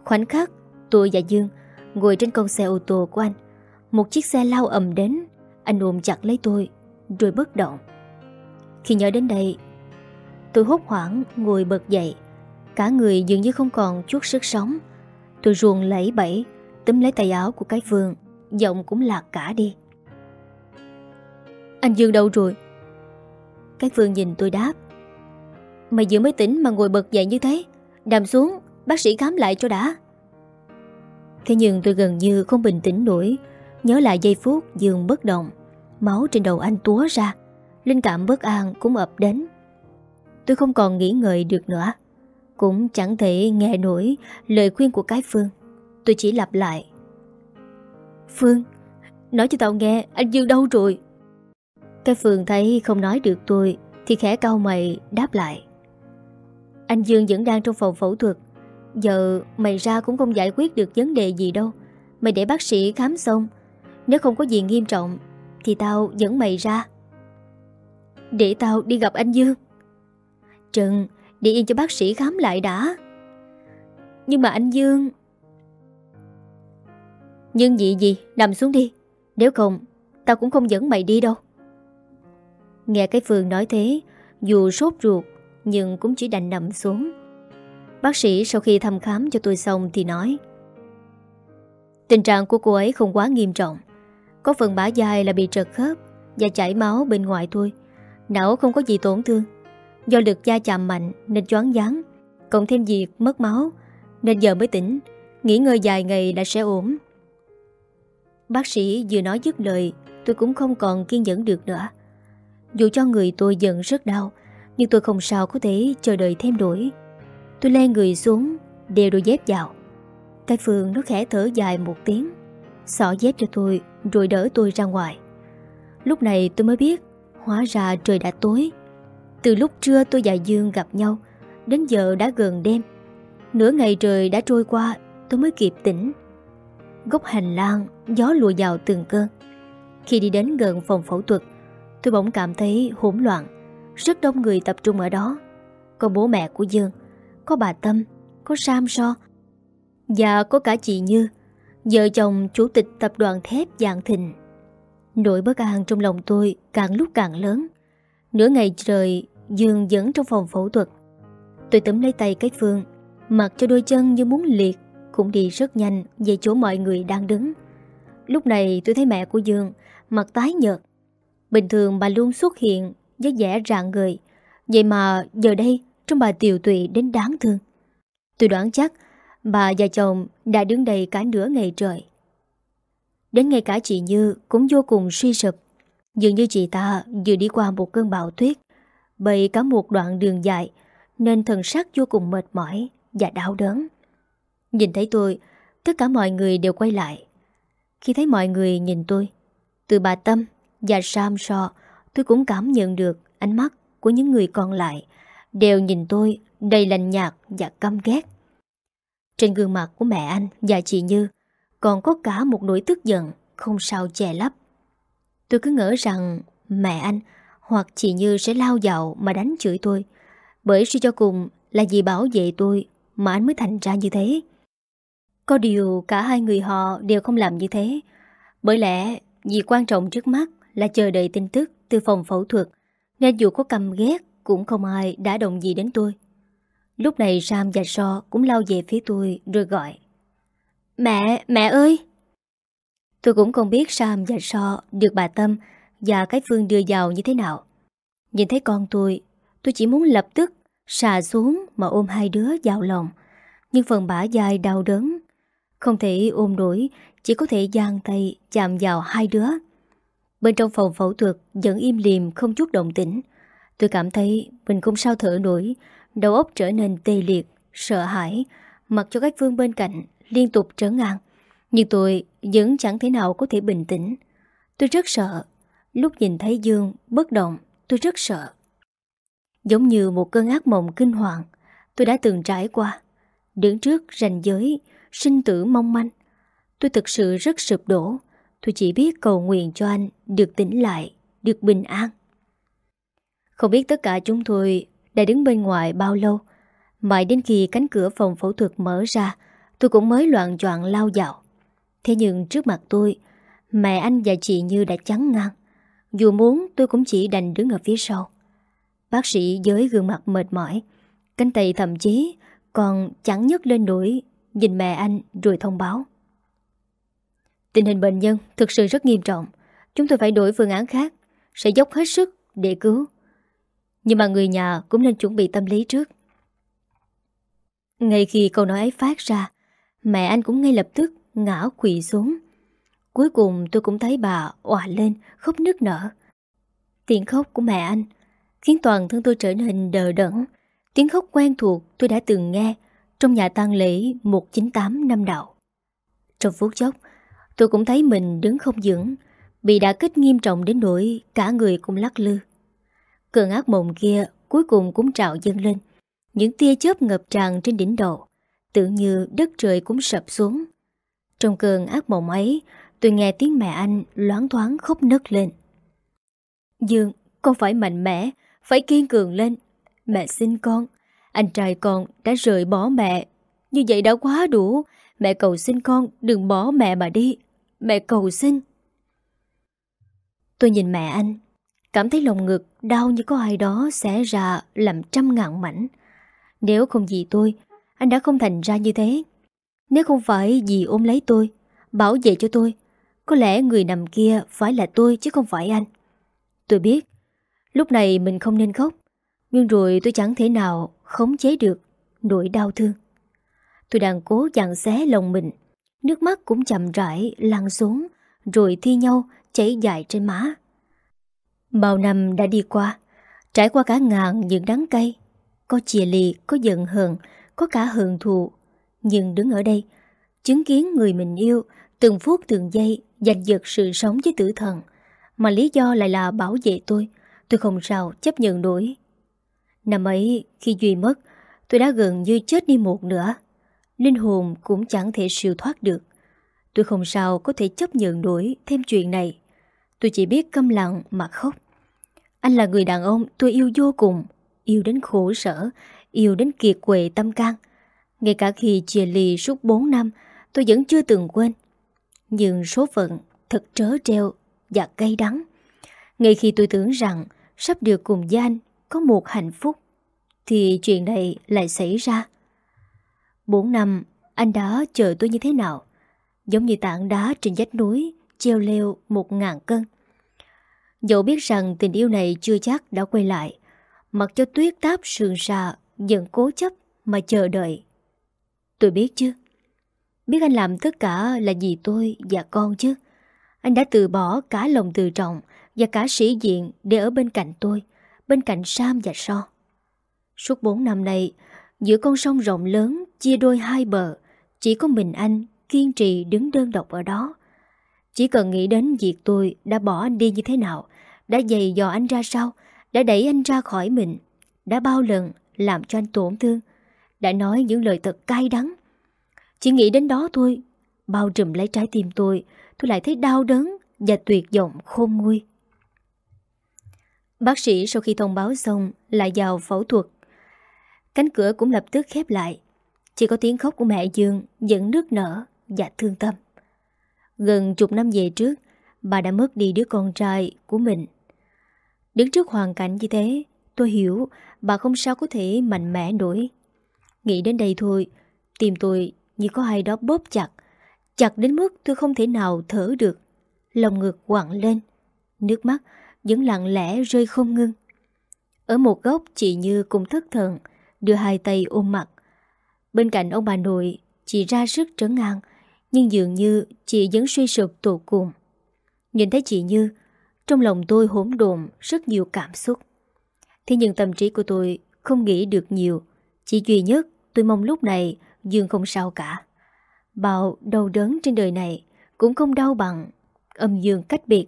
Khoảnh khắc tôi và Dương ngồi trên con xe ô tô của anh. Một chiếc xe lao ầm đến, anh ôm chặt lấy tôi rồi bất động. Khi nhớ đến đây, tôi hốt hoảng ngồi bật dậy. Cả người dường như không còn chút sức sống. Tôi ruồn lẫy bẫy, túm lấy tay áo của cái vườn giọng cũng lạc cả đi. Anh Dương đâu rồi? Cái vườn nhìn tôi đáp. Mày vừa mới tỉnh mà ngồi bật dậy như thế. Nằm xuống, bác sĩ khám lại cho đã. Thế nhưng tôi gần như không bình tĩnh nổi, nhớ lại giây phút giường bất động. Máu trên đầu anh túa ra Linh cảm bất an cũng ập đến Tôi không còn nghĩ ngợi được nữa. Cũng chẳng thể nghe nổi Lời khuyên của cái Phương. Tôi chỉ lặp lại. Phương, Nói cho tao nghe, anh Dương đâu rồi? Cái Phương thấy không nói được tôi, Thì khẽ cau mày, đáp lại. Anh Dương vẫn đang trong phòng phẫu thuật. Giờ mày ra cũng không giải quyết được vấn đề gì đâu. Mày để bác sĩ khám xong. Nếu không có gì nghiêm trọng, thì tao dẫn mày ra. Để tao đi gặp anh Dương. Trần, Đi yên cho bác sĩ khám lại đã. Nhưng mà anh Dương Nhưng gì gì, Nằm xuống đi. Nếu không, Tao cũng không dẫn mày đi đâu. Nghe cái Phương nói thế, Dù sốt ruột, Nhưng cũng chỉ đành nằm xuống. Bác sĩ sau khi thăm khám cho tôi xong Thì nói, Tình trạng của cô ấy không quá nghiêm trọng. Có phần bả dài là bị trật khớp Và chảy máu bên ngoài thôi Não không có gì tổn thương. Do lực da chạm mạnh nên choáng váng, Cộng thêm việc mất máu, Nên giờ mới tỉnh, Nghỉ ngơi dài ngày đã sẽ ổn. Bác sĩ vừa nói dứt lời, Tôi cũng không còn kiên nhẫn được nữa. Dù cho người tôi giận rất đau, Nhưng tôi không sao có thể chờ đợi thêm đổi Tôi le người xuống, Đeo đôi dép vào. Cái Phương nó khẽ thở dài một tiếng, Xỏ dép cho tôi, Rồi đỡ tôi ra ngoài. Lúc này tôi mới biết, Hóa ra trời đã tối. Từ lúc trưa tôi và Dương gặp nhau, Đến giờ đã gần đêm. Nửa ngày trời đã trôi qua, Tôi mới kịp tỉnh. Góc hành lang, Gió lùa vào từng cơn. Khi đi đến gần phòng phẫu thuật, Tôi bỗng cảm thấy hỗn loạn, Rất đông người tập trung ở đó. Có bố mẹ của Dương, Có bà Tâm, Có Sam So, Và có cả chị Như, Vợ chồng chủ tịch tập đoàn thép dạng thịnh. Nỗi bất an trong lòng tôi càng lúc càng lớn. Nửa ngày trời, Dương dẫn trong phòng phẫu thuật. Tôi tấm lấy tay cái Phương, Mặc cho đôi chân như muốn liệt, Cũng đi rất nhanh về chỗ mọi người đang đứng. Lúc này tôi thấy mẹ của Dương Mặt tái nhợt. Bình thường bà luôn xuất hiện Với vẻ rạng người Vậy mà giờ đây Trong bà tiều tụy đến đáng thương. Tôi đoán chắc Bà và chồng đã đứng đây cả nửa ngày trời. Đến ngay cả chị Như cũng vô cùng suy sụp. Dường như chị ta vừa đi qua một cơn bão tuyết, Bày cả một đoạn đường dài, Nên thần sắc vô cùng mệt mỏi Và đau đớn. Nhìn thấy tôi, Tất cả mọi người đều quay lại. Khi thấy mọi người nhìn tôi, Từ bà Tâm và Sam So, Tôi cũng cảm nhận được ánh mắt của những người còn lại, Đều nhìn tôi đầy lành nhạt và căm ghét. Trên gương mặt của mẹ anh và chị Như Còn có cả một nỗi tức giận Không sao che lấp. Tôi cứ ngỡ rằng mẹ anh hoặc chị Như sẽ lao dạo mà đánh chửi tôi. Bởi suy cho cùng là vì bảo vệ tôi mà anh mới thành ra như thế. Có điều cả hai người họ đều không làm như thế. Bởi lẽ vì quan trọng trước mắt là chờ đợi tin tức từ phòng phẫu thuật Nên dù có cầm ghét cũng không ai đã động gì đến tôi. Lúc này Sam và So cũng lao về phía tôi rồi gọi. Mẹ, mẹ ơi! Tôi cũng không biết Sam và So được bà Tâm và cái Phương đưa vào như thế nào. Nhìn thấy con tôi, tôi chỉ muốn lập tức xà xuống mà ôm hai đứa vào lòng. Nhưng phần bả dài đau đớn. Không thể ôm nổi, chỉ có thể giang tay chạm vào hai đứa. Bên trong phòng phẫu thuật vẫn im lìm không chút động tĩnh. Tôi cảm thấy mình không sao thở nổi, đầu óc trở nên tê liệt, sợ hãi, mặc cho các phương bên cạnh liên tục trở ngang nhưng tôi vẫn chẳng thể nào có thể bình tĩnh. Tôi rất sợ. Lúc nhìn thấy Dương bất động, tôi rất sợ. Giống như một cơn ác mộng kinh hoàng, tôi đã từng trải qua. Đứng trước ranh giới, sinh tử mong manh. Tôi thực sự rất sụp đổ. Tôi chỉ biết cầu nguyện cho anh được tỉnh lại, được bình an. Không biết tất cả chúng tôi đã đứng bên ngoài bao lâu. Mãi đến khi cánh cửa phòng phẫu thuật mở ra, tôi cũng mới loạn choạng lao dạo Thế nhưng trước mặt tôi, mẹ anh và chị Như đã chắn ngang. Dù muốn tôi cũng chỉ đành đứng ở phía sau. Bác sĩ với gương mặt mệt mỏi, cánh tay thậm chí còn chẳng nhấc lên nổi, nhìn mẹ anh rồi thông báo. Tình hình bệnh nhân thực sự rất nghiêm trọng. Chúng tôi phải đổi phương án khác, sẽ dốc hết sức để cứu. Nhưng mà người nhà cũng nên chuẩn bị tâm lý trước. Ngay khi câu nói ấy phát ra, mẹ anh cũng ngay lập tức ngã quỳ xuống. Cuối cùng tôi cũng thấy bà òa lên, khóc nức nở. Tiếng khóc của mẹ anh khiến toàn thân tôi trở nên đờ đẫn. Tiếng khóc quen thuộc tôi đã từng nghe trong nhà tang lễ 198 năm đạo. Trong phút chốc, tôi cũng thấy mình đứng không vững, bị đả kích nghiêm trọng đến nỗi cả người cũng lắc lư. Cơn ác mộng kia cuối cùng cũng trào dâng lên. Những tia chớp ngập tràn trên đỉnh đầu, tự như đất trời cũng sập xuống. Trong cơn ác mộng ấy, tôi nghe tiếng mẹ anh loáng thoáng khóc nấc lên. Dương, con phải mạnh mẽ, phải kiên cường lên. Mẹ xin con, anh trai con đã rời bỏ mẹ. Như vậy đã quá đủ. Mẹ cầu xin con đừng bỏ mẹ mà đi. Mẹ cầu xin. Tôi nhìn mẹ anh, cảm thấy lòng ngực đau như có ai đó xé ra làm trăm ngàn mảnh. Nếu không vì tôi, anh đã không thành ra như thế. Nếu không phải dì ôm lấy tôi, bảo vệ cho tôi, có lẽ người nằm kia phải là tôi chứ không phải anh. Tôi biết, lúc này mình không nên khóc, nhưng rồi tôi chẳng thể nào khống chế được nỗi đau thương. Tôi đang cố dặn xé lòng mình, nước mắt cũng chậm rãi lăn xuống, rồi thi nhau chảy dài trên má. Bao năm đã đi qua, trải qua cả ngàn những đắng cay, có chia lì, có giận hờn, có cả hờn thù. Nhưng đứng ở đây, chứng kiến người mình yêu, từng phút từng giây giành giật sự sống với tử thần, mà lý do lại là bảo vệ tôi, tôi không sao chấp nhận nổi. Năm ấy, khi Duy mất, tôi đã gần như chết đi một nữa. Linh hồn cũng chẳng thể siêu thoát được. Tôi không sao có thể chấp nhận nổi thêm chuyện này. Tôi chỉ biết câm lặng mà khóc. Anh là người đàn ông tôi yêu vô cùng, yêu đến khổ sở, yêu đến kiệt quệ tâm can. Ngay cả khi chia ly suốt 4 năm, tôi vẫn chưa từng quên. Nhưng số phận thật trớ treo và cay đắng. Ngay khi tôi tưởng rằng sắp được cùng với anh có một hạnh phúc, thì chuyện này lại xảy ra. 4 năm, anh đã chờ tôi như thế nào? Giống như tảng đá trên vách núi, treo leo một ngàn cân. Dẫu biết rằng tình yêu này chưa chắc đã quay lại, mặc cho tuyết táp sườn xa vẫn cố chấp mà chờ đợi. Tôi biết chứ. Biết anh làm tất cả là vì tôi và con chứ. Anh đã từ bỏ cả lòng từ trọng và cả sĩ diện để ở bên cạnh tôi, bên cạnh Sam và So. Suốt 4 năm nay, giữa con sông rộng lớn chia đôi hai bờ, chỉ có mình anh kiên trì đứng đơn độc ở đó. Chỉ cần nghĩ đến việc tôi đã bỏ anh đi như thế nào, đã dày dò anh ra sao, đã đẩy anh ra khỏi mình, đã bao lần làm cho anh tổn thương, đã nói những lời thật cay đắng. Chỉ nghĩ đến đó thôi, bao trùm lấy trái tim tôi, tôi lại thấy đau đớn và tuyệt vọng khôn nguôi. Bác sĩ sau khi thông báo xong lại vào phẫu thuật. Cánh cửa cũng lập tức khép lại. Chỉ có tiếng khóc của mẹ Dương dẫn nước nở và thương tâm. Gần chục năm về trước, bà đã mất đi đứa con trai của mình. Đứng trước hoàn cảnh như thế, tôi hiểu bà không sao có thể mạnh mẽ nổi. Nghĩ đến đây thôi, tim tôi như có ai đó bóp chặt, chặt đến mức tôi không thể nào thở được. Lòng ngực quặn lên, nước mắt vẫn lặng lẽ rơi không ngưng. Ở một góc chị Như cũng thất thần, đưa hai tay ôm mặt. Bên cạnh ông bà nội, chị ra sức trấn an, nhưng dường như chị vẫn suy sụp tột cùng. Nhìn thấy chị Như, trong lòng tôi hỗn độn rất nhiều cảm xúc. Thế nhưng tâm trí của tôi không nghĩ được nhiều. Chỉ duy nhất tôi mong lúc này Dương không sao cả. Bảo đau đớn trên đời này cũng không đau bằng âm dương cách biệt.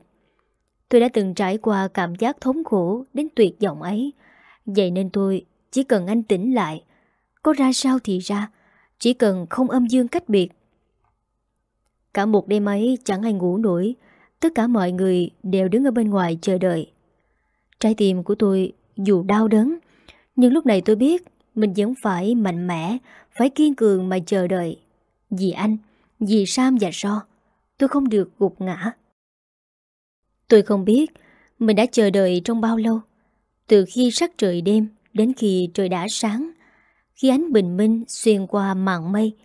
Tôi đã từng trải qua cảm giác thống khổ đến tuyệt vọng ấy. Vậy nên tôi chỉ cần anh tỉnh lại. Có ra sao thì ra. Chỉ cần không âm dương cách biệt. Cả một đêm ấy chẳng ai ngủ nổi. Tất cả mọi người đều đứng ở bên ngoài chờ đợi. Trái tim của tôi dù đau đớn, nhưng lúc này tôi biết mình vẫn phải mạnh mẽ, phải kiên cường mà chờ đợi. Vì anh, vì Sam và So, tôi không được gục ngã. Tôi không biết mình đã chờ đợi trong bao lâu. Từ khi sắc trời đêm đến khi trời đã sáng. Khi ánh bình minh xuyên qua màn mây,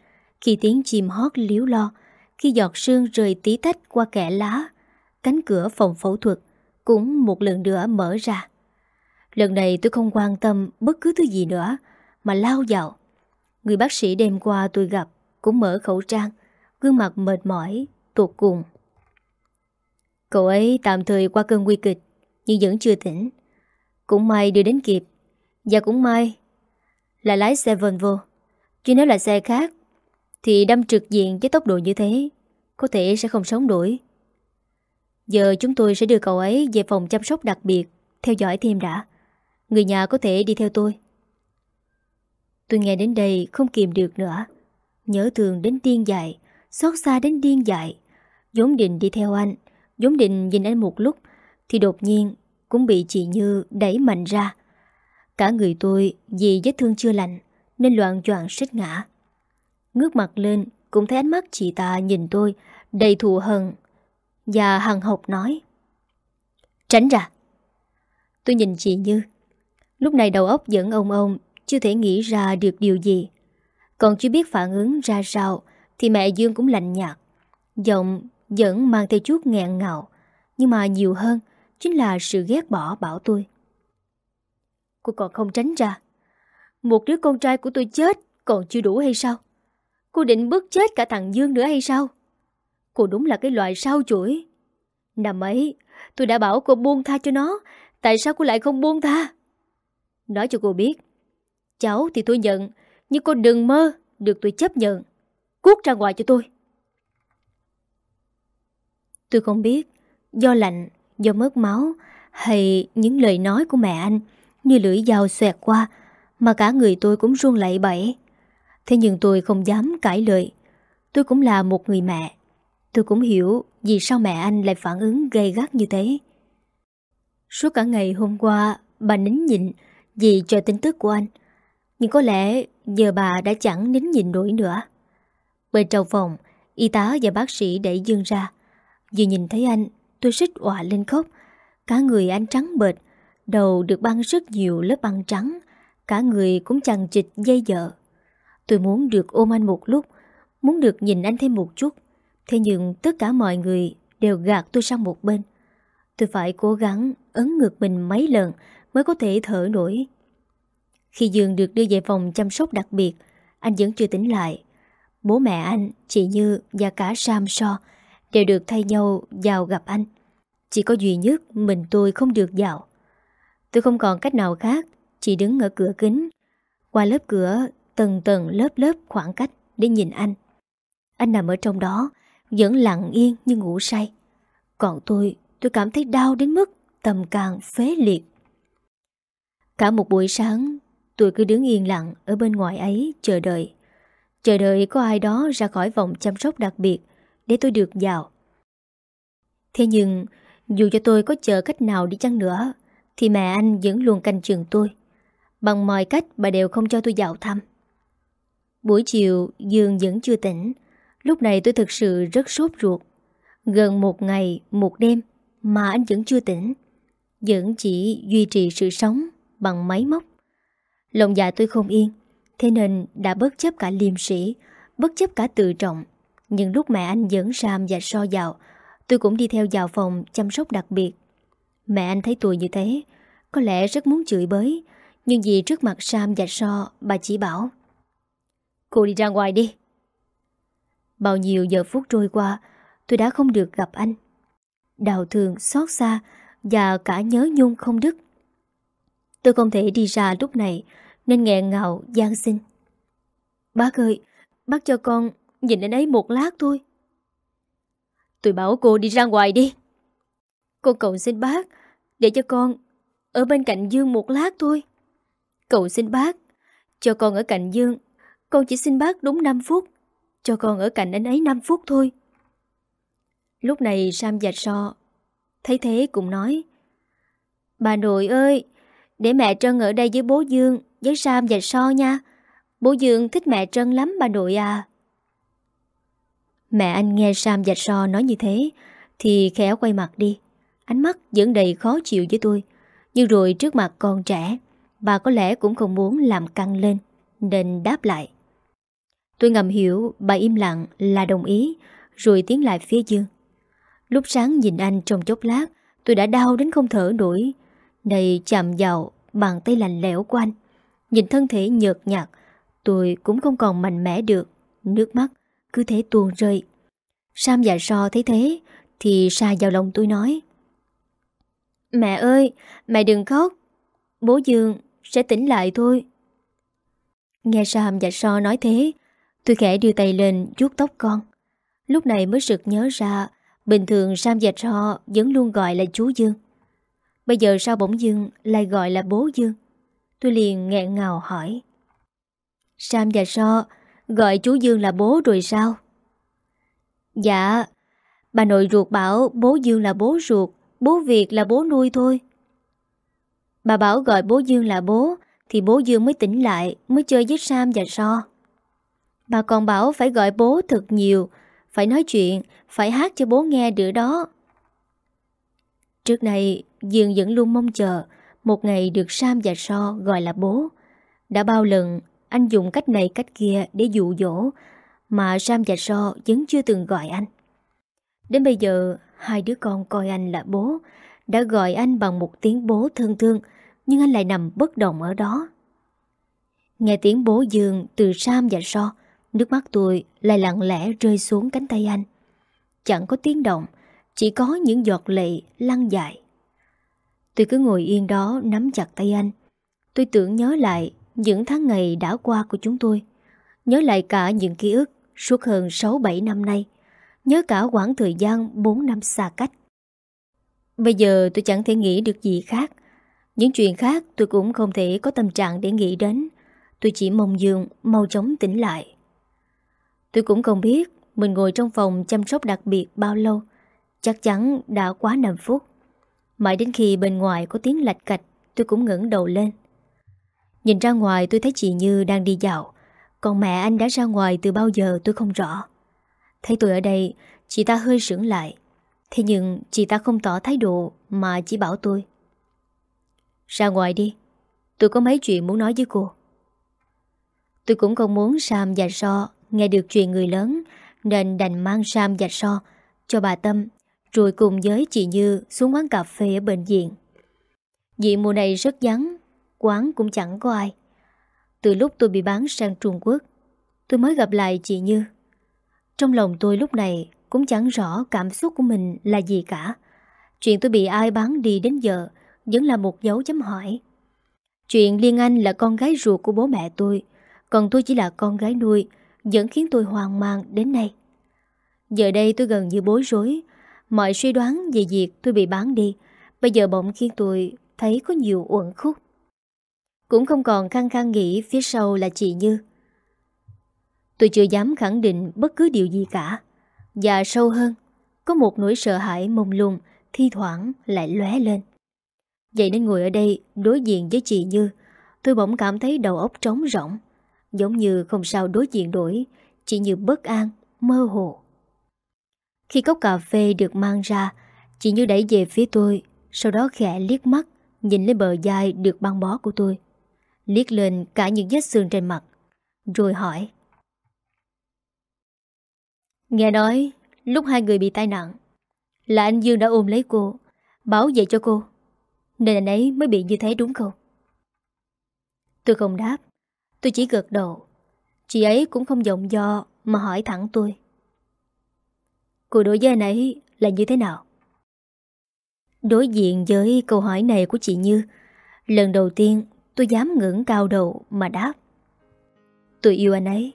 khi tiếng chim hót liếu lo, khi giọt sương rơi tí tách qua kẻ lá, cánh cửa phòng phẫu thuật cũng một lần nữa mở ra. Lần này tôi không quan tâm bất cứ thứ gì nữa, mà lao vào. Người bác sĩ đêm qua tôi gặp cũng mở khẩu trang, gương mặt mệt mỏi, tuột cùng. Cậu ấy tạm thời qua cơn nguy kịch, nhưng vẫn chưa tỉnh. Cũng may đưa đến kịp, và cũng may là lái xe Volvo. Chứ nếu là xe khác, thì đâm trực diện với tốc độ như thế, có thể sẽ không sống nổi. Giờ chúng tôi sẽ đưa cậu ấy về phòng chăm sóc đặc biệt, theo dõi thêm đã. Người nhà có thể đi theo tôi. Tôi nghe đến đây không kìm được nữa. Nhớ thường đến điên dại, xót xa đến điên dại. vốn định đi theo anh, vốn định nhìn anh một lúc, thì đột nhiên cũng bị chị Như đẩy mạnh ra. Cả người tôi vì vết thương chưa lành, nên loạn choạng xích ngã. Ngước mặt lên, cũng thấy ánh mắt chị ta nhìn tôi, đầy thù hận. Và hằng học nói. Tránh ra. Tôi nhìn chị Như. Lúc này đầu óc vẫn ông ông chưa thể nghĩ ra được điều gì. Còn chưa biết phản ứng ra sao thì mẹ Dương cũng lạnh nhạt. Giọng vẫn mang theo chút nghẹn ngào, nhưng mà nhiều hơn chính là sự ghét bỏ bảo tôi. Cô còn không tránh ra. Một đứa con trai của tôi chết còn chưa đủ hay sao? Cô định bức chết cả thằng Dương nữa hay sao? Cô đúng là cái loại sao chuỗi. Năm ấy, tôi đã bảo cô buông tha cho nó. Tại sao cô lại không buông tha? Nói cho cô biết, Cháu thì tôi nhận, nhưng cô đừng mơ được tôi chấp nhận. Cút ra ngoài cho tôi. Tôi không biết do lạnh, do mất máu hay những lời nói của mẹ anh như lưỡi dao xoẹt qua mà cả người tôi cũng run lẩy bẩy. Thế nhưng tôi không dám cãi lời. Tôi cũng là một người mẹ. Tôi cũng hiểu vì sao mẹ anh lại phản ứng gây gắt như thế. Suốt cả ngày hôm qua, bà nín nhịn vì chờ tin tức của anh. Nhưng có lẽ giờ bà đã chẳng nín nhìn nổi nữa. Bên trong phòng, y tá và bác sĩ đẩy Dương ra. Vừa nhìn thấy anh, tôi xích ọa lên khóc. Cả người anh trắng bệt, đầu được băng rất nhiều lớp băng trắng. Cả người cũng chằng chịch dây dợ. Tôi muốn được ôm anh một lúc, muốn được nhìn anh thêm một chút. Thế nhưng tất cả mọi người đều gạt tôi sang một bên. Tôi phải cố gắng ấn ngược mình mấy lần mới có thể thở nổi. Khi Dương được đưa về phòng chăm sóc đặc biệt, anh vẫn chưa tỉnh lại. Bố mẹ anh, chị Như và cả Sam So đều được thay nhau vào gặp anh. Chỉ có duy nhất mình tôi không được vào. Tôi không còn cách nào khác, chỉ đứng ở cửa kính. Qua lớp cửa, tầng tầng lớp lớp khoảng cách để nhìn anh. Anh nằm ở trong đó Vẫn lặng yên như ngủ say Còn tôi, tôi cảm thấy đau đến mức Tầm càng phế liệt Cả một buổi sáng Tôi cứ đứng yên lặng Ở bên ngoài ấy chờ đợi. Chờ đợi có ai đó ra khỏi vòng chăm sóc đặc biệt Để tôi được vào. Thế nhưng Dù cho tôi có chờ cách nào đi chăng nữa Thì mẹ anh vẫn luôn canh chừng tôi. Bằng mọi cách bà đều không cho tôi vào thăm. Buổi chiều Dương vẫn chưa tỉnh. Lúc này tôi thực sự rất sốt ruột. Gần một ngày, một đêm Mà anh vẫn chưa tỉnh. Vẫn chỉ duy trì sự sống Bằng máy móc. Lòng dạ tôi không yên. Thế nên đã bất chấp cả liêm sĩ Bất chấp cả tự trọng. Nhưng lúc mẹ anh dẫn Sam và So vào Tôi cũng đi theo vào phòng chăm sóc đặc biệt. Mẹ anh thấy tôi như thế, Có lẽ rất muốn chửi bới, Nhưng vì trước mặt Sam và So, Bà chỉ bảo, Cô đi ra ngoài đi. Bao nhiêu giờ phút trôi qua, Tôi đã không được gặp anh. Đào thường xót xa Và cả nhớ nhung không đứt Tôi không thể đi ra lúc này nên nghẹn ngào, gian xin. Bác ơi, Bác cho con nhìn anh ấy một lát thôi. Tôi bảo cô đi ra ngoài đi. Cô cầu xin bác Để cho con Ở bên cạnh Dương một lát thôi. Cầu xin bác Cho con ở cạnh Dương, Con chỉ xin bác đúng 5 phút, Cho con ở cạnh anh ấy 5 phút thôi. Lúc này Sam và So Thấy thế cũng nói, Bà nội ơi, Để mẹ Trân ở đây với bố Dương với Sam và So nha. Bố Dương thích mẹ Trân lắm, bà nội à. Mẹ anh nghe Sam và So nói như thế, Thì khéo quay mặt đi. Ánh mắt vẫn đầy khó chịu với tôi. Nhưng rồi trước mặt con trẻ, Bà có lẽ cũng không muốn làm căng lên, Nên đáp lại. Tôi ngầm hiểu bà im lặng là đồng ý, Rồi tiến lại phía Dương. Lúc sáng nhìn anh trong chốc lát, Tôi đã đau đến không thở nổi. Này chạm vào bàn tay lạnh lẽo của anh Nhìn thân thể nhợt nhạt, Tôi cũng không còn mạnh mẽ được. Nước mắt cứ thế tuôn rơi. Sam và So thấy thế, Thì xa vào lòng tôi nói, Mẹ ơi, Mẹ đừng khóc. Bố Dương sẽ tỉnh lại thôi. Nghe Sam và So nói thế, Tôi khẽ đưa tay lên vuốt tóc con. Lúc này mới sực nhớ ra, Bình thường Sam và So vẫn luôn gọi là chú Dương. Bây giờ sao bỗng Dương lại gọi là bố Dương? Tôi liền nghẹn ngào hỏi. Sam và So Gọi chú Dương là bố rồi sao? Dạ Bà nội ruột bảo bố Dương là bố ruột, Bố Việt là bố nuôi thôi. Bà bảo gọi bố Dương là bố, Thì bố Dương mới tỉnh lại, Mới chơi với Sam và So Bà còn bảo phải gọi bố thật nhiều, Phải nói chuyện, Phải hát cho bố nghe đứa đó. Trước này, Dương vẫn luôn mong chờ một ngày được Sam và So gọi là bố. Đã bao lần anh dùng cách này cách kia để dụ dỗ Mà Sam và So vẫn chưa từng gọi anh. Đến bây giờ, Hai đứa con coi anh là bố. Đã gọi anh bằng một tiếng bố thân thương, Nhưng anh lại nằm bất động ở đó. Nghe tiếng bố Dương từ Sam và So, Nước mắt tôi lại lặng lẽ rơi xuống cánh tay anh. Chẳng có tiếng động, Chỉ có những giọt lệ lăn dài. Tôi cứ ngồi yên đó nắm chặt tay anh Tôi tưởng nhớ lại những tháng ngày đã qua của chúng tôi. Nhớ lại cả những ký ức suốt hơn 6-7 năm nay. Nhớ cả quãng thời gian 4 năm xa cách. Bây giờ tôi chẳng thể nghĩ được gì khác. Những chuyện khác tôi cũng không thể có tâm trạng để nghĩ đến. Tôi chỉ mong dường mau chóng tỉnh lại. Tôi cũng không biết mình ngồi trong phòng chăm sóc đặc biệt bao lâu. Chắc chắn đã quá 5 phút. Mãi đến khi bên ngoài có tiếng lạch cạch, tôi cũng ngẩng đầu lên. Nhìn ra ngoài, tôi thấy chị Như đang đi dạo. Còn mẹ anh đã ra ngoài từ bao giờ tôi không rõ. Thấy tôi ở đây, Chị ta hơi sững lại. Thế nhưng chị ta không tỏ thái độ Mà chỉ bảo tôi. Ra ngoài đi. Tôi có mấy chuyện muốn nói với cô. Tôi cũng không muốn Sam và So Nghe được chuyện người lớn, Nên đành mang Sam và So Cho bà Tâm rồi cùng với chị Như xuống quán cà phê ở bệnh viện Dị mùa này rất vắng quán cũng chẳng có ai. Từ lúc tôi bị bán sang Trung Quốc, tôi mới gặp lại chị Như. Trong lòng tôi lúc này cũng chẳng rõ cảm xúc của mình là gì cả. Chuyện tôi bị ai bán đi đến giờ vẫn là một dấu chấm hỏi. Chuyện Liên Anh là con gái ruột của bố mẹ tôi, còn tôi chỉ là con gái nuôi, vẫn khiến tôi hoang mang đến nay. Giờ đây tôi gần như bối rối Mọi suy đoán về việc tôi bị bán đi Bây giờ bỗng khiến tôi thấy có nhiều uẩn khúc. Cũng không còn khăng khăng nghĩ phía sau là chị Như. Tôi chưa dám khẳng định bất cứ điều gì cả Và sâu hơn Có một nỗi sợ hãi mông lung Thi thoảng lại lóe lên. Vậy nên ngồi ở đây đối diện với chị Như Tôi bỗng cảm thấy đầu óc trống rỗng Giống như không sao đối diện đổi Chỉ như bất an, mơ hồ. Khi cốc cà phê được mang ra, Chị Như đẩy về phía tôi, Sau đó khẽ liếc mắt, Nhìn lên bờ vai được băng bó của tôi. Liếc lên cả những vết xương trên mặt, Rồi hỏi. Nghe nói, Lúc hai người bị tai nạn, Là anh Dương đã ôm lấy cô Bảo vệ cho cô. Nên anh ấy mới bị như thế đúng không? Tôi không đáp, Tôi chỉ gật đầu. Chị ấy cũng không giọng do Mà hỏi thẳng tôi. Cô đối với anh ấy là như thế nào? Đối diện với câu hỏi này của chị Như, Lần đầu tiên tôi dám ngưỡng cao đầu mà đáp. Tôi yêu anh ấy.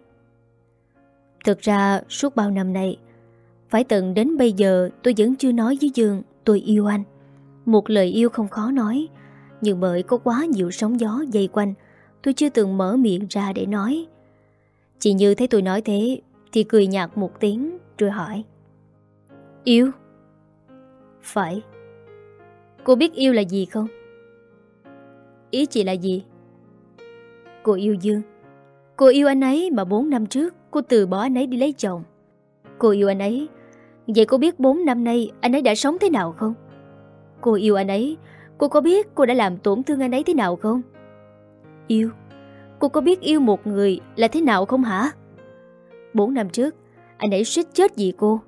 Thực ra, suốt bao năm nay, Phải tận đến bây giờ tôi vẫn chưa nói với Dương tôi yêu anh. Một lời yêu không khó nói, Nhưng bởi có quá nhiều sóng gió dây quanh, Tôi chưa từng mở miệng ra để nói. Chị Như thấy tôi nói thế Thì cười nhạt một tiếng Rồi hỏi. Yêu Phải Cô biết yêu là gì không? Ý chị là gì? Cô yêu Dương Cô yêu anh ấy mà 4 năm trước Cô từ bỏ anh ấy đi lấy chồng Cô yêu anh ấy Vậy cô biết 4 năm nay anh ấy đã sống thế nào không? Cô yêu anh ấy Cô có biết cô đã làm tổn thương anh ấy thế nào không? Yêu Cô có biết yêu một người là thế nào không hả? 4 năm trước, Anh ấy suýt chết vì cô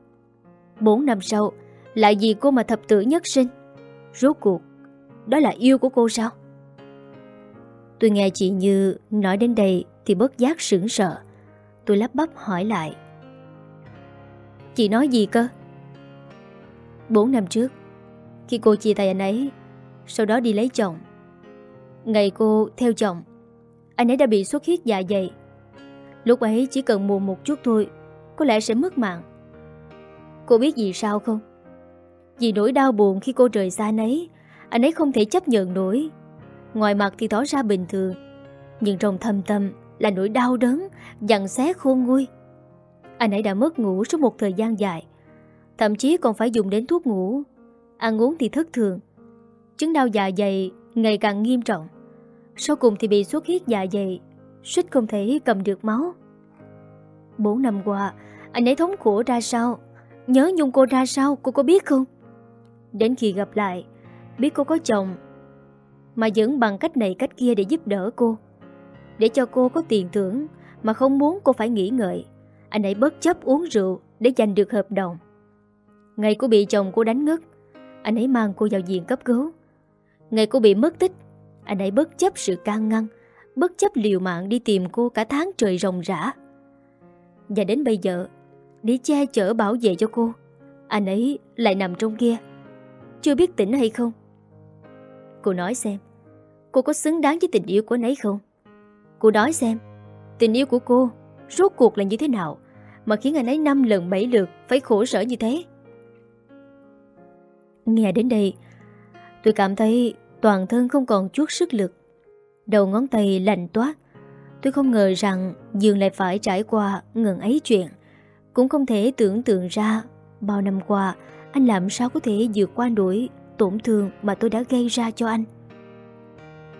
4 năm sau, Lại vì cô mà thập tử nhất sinh. Rốt cuộc, Đó là yêu của cô sao? Tôi nghe chị Như nói đến đây Thì bất giác sững sợ Tôi lắp bắp hỏi lại. Chị nói gì cơ? 4 năm trước, Khi cô chia tay anh ấy, Sau đó đi lấy chồng. Ngày cô theo chồng, Anh ấy đã bị xuất huyết dạ dày. Lúc ấy chỉ cần mua một chút thôi, Có lẽ sẽ mất mạng. Cô biết gì sao không? Vì nỗi đau buồn khi cô rời xa nấy ấy, Anh ấy không thể chấp nhận nổi. Ngoài mặt thì tỏ ra bình thường, Nhưng trong thâm tâm là nỗi đau đớn, Dằn xé khôn nguôi. Anh ấy đã mất ngủ suốt một thời gian dài, Thậm chí còn phải dùng đến thuốc ngủ. Ăn uống thì thất thường, Chứng đau dạ dày ngày càng nghiêm trọng. Sau cùng thì bị xuất huyết dạ dày, Suýt không thể cầm được máu. Bốn năm qua, Anh ấy thống khổ ra sao? Nhớ nhung cô ra sao, cô có biết không? Đến khi gặp lại, Biết cô có chồng, Mà vẫn bằng cách này cách kia để giúp đỡ cô. Để cho cô có tiền thưởng Mà không muốn cô phải nghĩ ngợi, Anh ấy bất chấp uống rượu Để giành được hợp đồng. Ngày cô bị chồng cô đánh ngất, Anh ấy mang cô vào viện cấp cứu. Ngày cô bị mất tích, Anh ấy bất chấp sự can ngăn, Bất chấp liều mạng đi tìm cô cả tháng trời rồng rã. Và đến bây giờ để che chở bảo vệ cho cô. Anh ấy lại nằm trong kia Chưa biết tỉnh hay không. Cô nói xem, Cô có xứng đáng với tình yêu của anh ấy không? Cô nói xem, Tình yêu của cô Rốt cuộc là như thế nào Mà khiến anh ấy năm lần bảy lượt Phải khổ sở như thế? Nghe đến đây, Tôi cảm thấy toàn thân không còn chút sức lực. Đầu ngón tay lạnh toát. Tôi không ngờ rằng Dương lại phải trải qua ngần ấy chuyện. Cũng không thể tưởng tượng ra Bao năm qua Anh làm sao có thể vượt qua nổi tổn thương Mà tôi đã gây ra cho anh.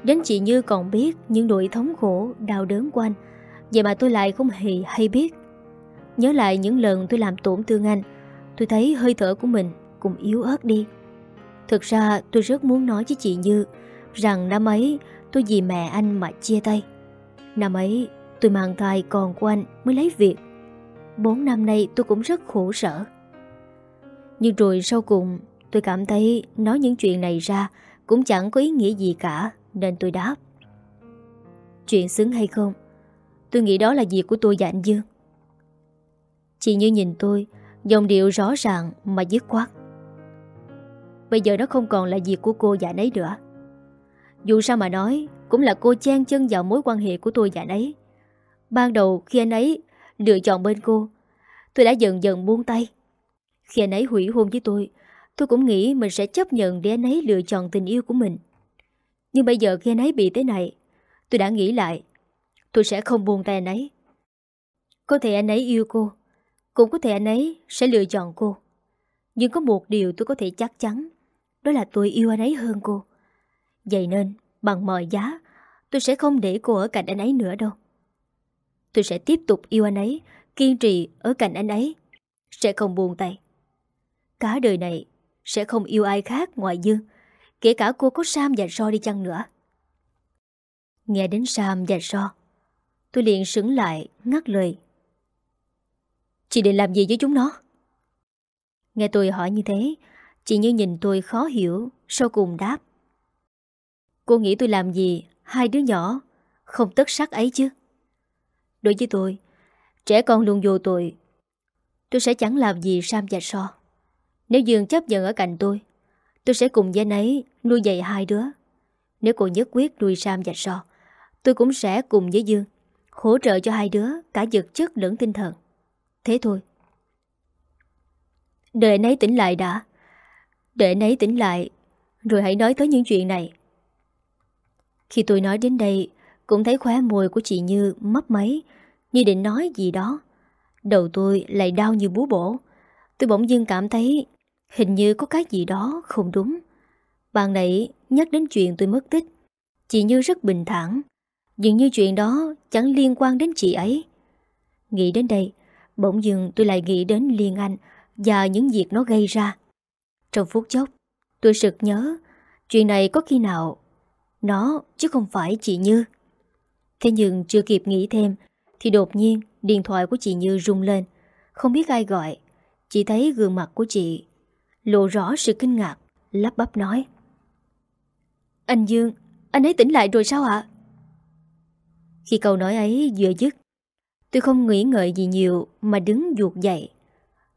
Đến chị Như còn biết Những nỗi thống khổ, đau đớn của anh Vậy mà tôi lại không hề hay biết. Nhớ lại những lần tôi làm tổn thương anh Tôi thấy hơi thở của mình Cũng yếu ớt đi. Thực ra tôi rất muốn nói với chị Như Rằng năm ấy tôi vì mẹ anh mà chia tay. Năm ấy tôi mang thai con của anh mới lấy việc. Bốn năm nay tôi cũng rất khổ sở. Nhưng rồi sau cùng, tôi cảm thấy nói những chuyện này ra Cũng chẳng có ý nghĩa gì cả, Nên tôi đáp. Chuyện xứng hay không? Tôi nghĩ đó là việc của tôi và anh Dương. Chị Như nhìn tôi Dòng điệu rõ ràng mà dứt khoát. Bây giờ nó không còn là việc của cô dạ và anh ấy nữa. Dù sao mà nói, Cũng là cô chen chân vào mối quan hệ của tôi dạ và anh ấy Ban đầu khi anh ấy Lựa chọn bên cô. Tôi đã dần dần buông tay. Khi anh ấy hủy hôn với tôi Tôi cũng nghĩ mình sẽ chấp nhận để anh ấy lựa chọn tình yêu của mình. Nhưng bây giờ khi anh ấy bị thế này, Tôi đã nghĩ lại, Tôi sẽ không buông tay anh ấy. Có thể anh ấy yêu cô, Cũng có thể anh ấy sẽ lựa chọn cô. Nhưng có một điều tôi có thể chắc chắn, Đó là tôi yêu anh ấy hơn cô. Vậy nên, bằng mọi giá, Tôi sẽ không để cô ở cạnh anh ấy nữa đâu. Tôi sẽ tiếp tục yêu anh ấy, Kiên trì ở cạnh anh ấy. Sẽ không buông tay. Cả đời này, Sẽ không yêu ai khác ngoài Dương, Kể cả cô có Sam và So đi chăng nữa. Nghe đến Sam và So Tôi liền sững lại, ngắt lời. Chị định làm gì với chúng nó? Nghe tôi hỏi như thế, Chị như nhìn tôi khó hiểu, Sau cùng đáp. Cô nghĩ tôi làm gì, Hai đứa nhỏ, Không tất sắc ấy chứ? Đối với tôi, Trẻ con luôn vô tội. Tôi sẽ chẳng làm gì Sam và So. Nếu Dương chấp nhận ở cạnh tôi Tôi sẽ cùng với nấy nuôi dạy hai đứa. Nếu cô nhất quyết nuôi Sam và So, Tôi cũng sẽ cùng với Dương Hỗ trợ cho hai đứa Cả vật chất lẫn tinh thần. Thế thôi. Đợi anh ấy tỉnh lại đã. Đợi anh ấy tỉnh lại, Rồi hãy nói tới những chuyện này. Khi tôi nói đến đây cũng thấy khóe môi của chị Như mấp máy. Như định nói gì đó. Đầu tôi lại đau như bú bổ. Tôi bỗng dưng cảm thấy Hình như có cái gì đó không đúng. Bạn nãy nhắc đến chuyện tôi mất tích. Chị Như rất bình thản. Dường như chuyện đó chẳng liên quan đến chị ấy. Nghĩ đến đây, Bỗng dưng tôi lại nghĩ đến Liên Anh Và những việc nó gây ra. Trong phút chốc, Tôi sực nhớ Chuyện này có khi nào Nó chứ không phải chị Như. Thế nhưng chưa kịp nghĩ thêm, Thì đột nhiên điện thoại của chị Như rung lên. Không biết ai gọi. Chị thấy gương mặt của chị Lộ rõ sự kinh ngạc, Lắp bắp nói. Anh Dương, Anh ấy tỉnh lại rồi sao ạ? Khi câu nói ấy vừa dứt, Tôi không nghĩ ngợi gì nhiều Mà đứng ruột dậy.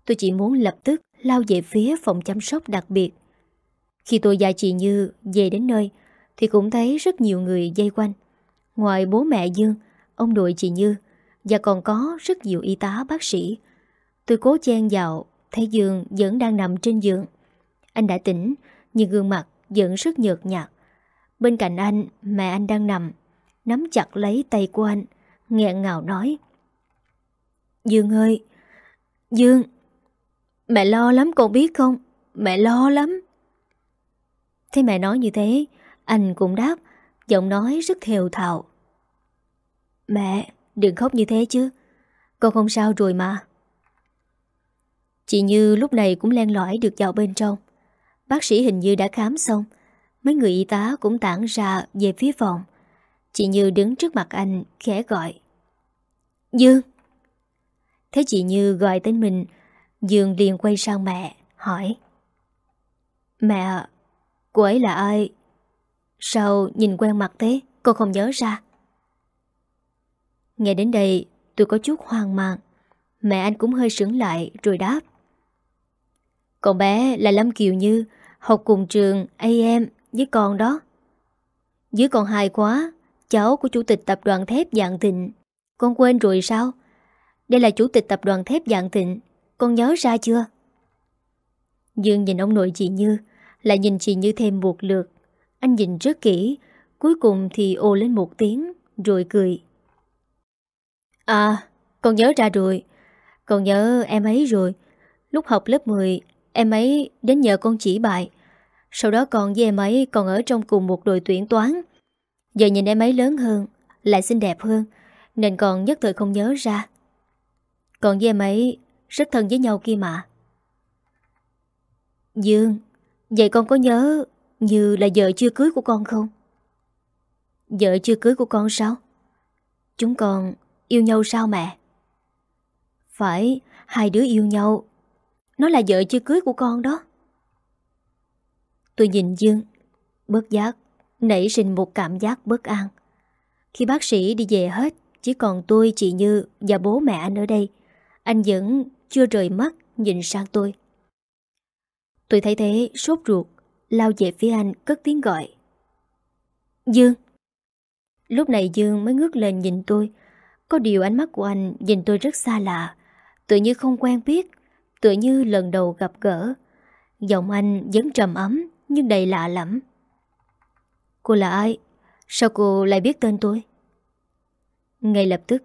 Tôi chỉ muốn lập tức lao về phía phòng chăm sóc đặc biệt. Khi tôi và chị Như về đến nơi, Thì cũng thấy rất nhiều người dây quanh. Ngoài bố mẹ Dương, Ông nội chị Như Và còn có rất nhiều y tá, bác sĩ. Tôi cố chen vào, Thấy Dương vẫn đang nằm trên giường. Anh đã tỉnh, Nhưng gương mặt vẫn rất nhợt nhạt. Bên cạnh anh, Mẹ anh đang nằm, Nắm chặt lấy tay của anh, nghẹn ngào nói. Dương ơi, Dương, Mẹ lo lắm, con biết không? Mẹ lo lắm. Thấy mẹ nói như thế, Anh cũng đáp. Giọng nói rất thều thào. Mẹ, đừng khóc như thế chứ. Con không sao rồi mà. Chị Như lúc này cũng len lõi được vào bên trong. Bác sĩ hình như đã khám xong. Mấy người y tá cũng tản ra về phía phòng. Chị Như đứng trước mặt anh, khẽ gọi. Dương! Thấy chị Như gọi tên mình, Dương liền quay sang mẹ, Hỏi. Mẹ, Cô ấy là ai? Sao nhìn quen mặt thế? Cô không nhớ ra. Nghe đến đây, tôi có chút hoang mang. Mẹ anh cũng hơi sững lại, rồi đáp. Con bé là Lâm Kiều Như, Học cùng trường AM với con đó. Dưới con hài quá Cháu của chủ tịch tập đoàn thép dạng thịnh. Con quên rồi sao? Đây là chủ tịch tập đoàn thép dạng thịnh. Con nhớ ra chưa? Dương nhìn ông nội chị Như, Lại nhìn chị Như thêm một lượt. Anh nhìn rất kỹ, Cuối cùng thì ồ lên một tiếng, Rồi cười. À con nhớ ra rồi. Con nhớ em ấy rồi. Lúc học lớp 10 Em ấy đến nhờ con chỉ bài. Sau đó con với em ấy còn ở trong cùng một đội tuyển toán. Giờ nhìn em ấy lớn hơn, Lại xinh đẹp hơn, Nên con nhất thời không nhớ ra. Còn với em ấy Rất thân với nhau kia mà. Dương, Vậy con có nhớ như là vợ chưa cưới của con không? Vợ chưa cưới của con sao? Chúng con Yêu nhau sao mẹ? Phải Hai đứa yêu nhau. Nó là vợ chưa cưới của con đó. Tôi nhìn Dương Bất giác Nảy sinh một cảm giác bất an. Khi bác sĩ đi về hết Chỉ còn tôi, chị Như và bố mẹ anh ở đây anh vẫn chưa rời mắt nhìn sang tôi. Tôi thấy thế sốt ruột Lao về phía anh cất tiếng gọi. Dương. Lúc này Dương mới ngước lên nhìn tôi. Có điều ánh mắt của anh nhìn tôi rất xa lạ Tự như không quen biết tự như lần đầu gặp gỡ. Giọng anh vẫn trầm ấm, Nhưng đầy lạ lắm Cô là ai? Sao cô lại biết tên tôi? Ngay lập tức,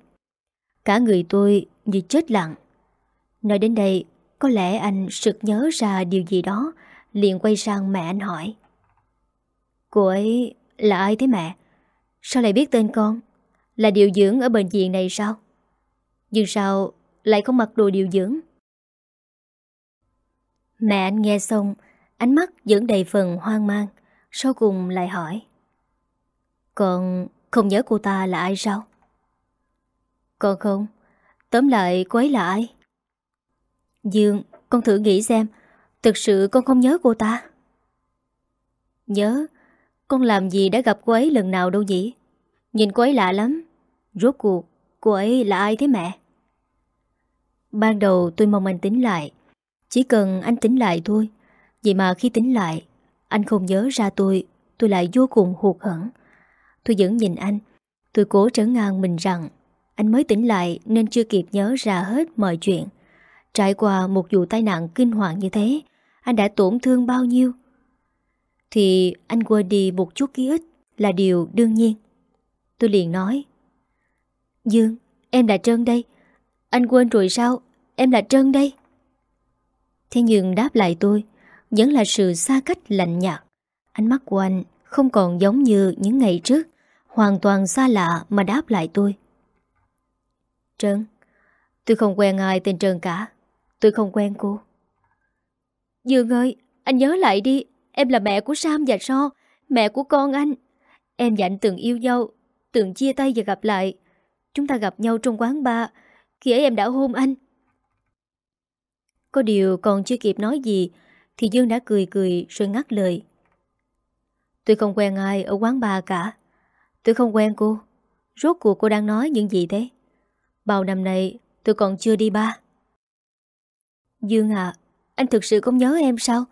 Cả người tôi như chết lặng. Nói đến đây, Có lẽ anh sực nhớ ra điều gì đó liền quay sang mẹ anh hỏi Cô ấy là ai thế mẹ? Sao lại biết tên con? Là điều dưỡng ở bệnh viện này sao? Nhưng sao lại không mặc đồ điều dưỡng? Mẹ anh nghe xong Ánh mắt vẫn đầy phần hoang mang Sau cùng lại hỏi Con không nhớ cô ta là ai sao? Con không Tóm lại cô ấy là ai? Dương, con thử nghĩ xem Thực sự con không nhớ cô ta. Nhớ, Con làm gì đã gặp cô ấy lần nào đâu nhỉ? Nhìn cô ấy lạ lắm. Rốt cuộc, cô ấy là ai thế mẹ? Ban đầu tôi mong anh tính lại. Chỉ cần anh tính lại thôi. Vậy mà khi tính lại, Anh không nhớ ra tôi Tôi lại vô cùng hụt hẫng. Tôi vẫn nhìn anh. Tôi cố trấn ngang mình rằng Anh mới tỉnh lại nên chưa kịp nhớ ra hết mọi chuyện. Trải qua một vụ tai nạn kinh hoàng như thế anh đã tổn thương bao nhiêu? Thì anh quên đi một chút ký ức Là điều đương nhiên. Tôi liền nói Dương, em là Trân đây. Anh quên rồi sao? Em là Trân đây. Thế nhưng đáp lại tôi Vẫn là sự xa cách lạnh nhạt. Ánh mắt của anh không còn giống như những ngày trước Hoàn toàn xa lạ mà đáp lại tôi. Trân Tôi không quen ai tên Trân cả. Tôi không quen cô. Dương ơi, Anh nhớ lại đi, Em là mẹ của Sam và So Mẹ của con anh. Em và anh từng yêu nhau, Từng chia tay và gặp lại. Chúng ta gặp nhau trong quán bar, Khi ấy em đã hôn anh. Có điều còn chưa kịp nói gì, Thì Dương đã cười cười rồi ngắt lời. Tôi không quen ai ở quán bar cả. Tôi không quen cô. Rốt cuộc cô đang nói những gì thế? Bao năm nay, tôi còn chưa đi ba Dương à anh thực sự không nhớ em sao?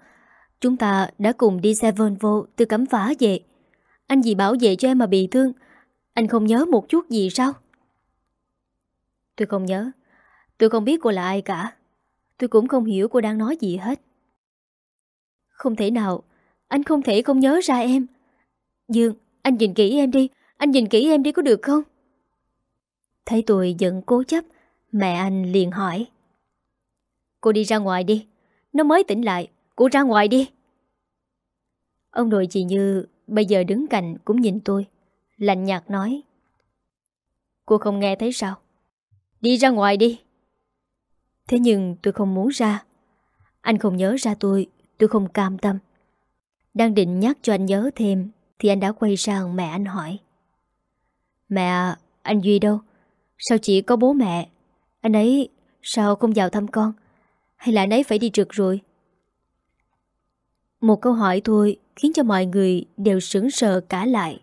Chúng ta đã cùng đi xe Volvo Từ cấm phá về. Anh vì bảo vệ cho em mà bị thương. Anh không nhớ một chút gì sao? Tôi không nhớ. Tôi không biết cô là ai cả. Tôi cũng không hiểu cô đang nói gì hết. Không thể nào. Anh không thể không nhớ ra em. Dương, anh nhìn kỹ em đi. Anh nhìn kỹ em đi có được không? Thấy tôi giận cố chấp Mẹ anh liền hỏi. Cô đi ra ngoài đi. Nó mới tỉnh lại. Cô ra ngoài đi. Ông nội chị Như Bây giờ đứng cạnh cũng nhìn tôi Lạnh nhạt nói. Cô không nghe thấy sao? Đi ra ngoài đi. Thế nhưng tôi không muốn ra. Anh không nhớ ra tôi Tôi không cam tâm. Đang định nhắc cho anh nhớ thêm Thì anh đã quay sang mẹ anh hỏi. Mẹ, anh Duy đâu? Sao chỉ có bố mẹ? Anh ấy sao không vào thăm con? Hay là nấy phải đi trượt rồi? Một câu hỏi thôi khiến cho mọi người đều sững sờ cả lại.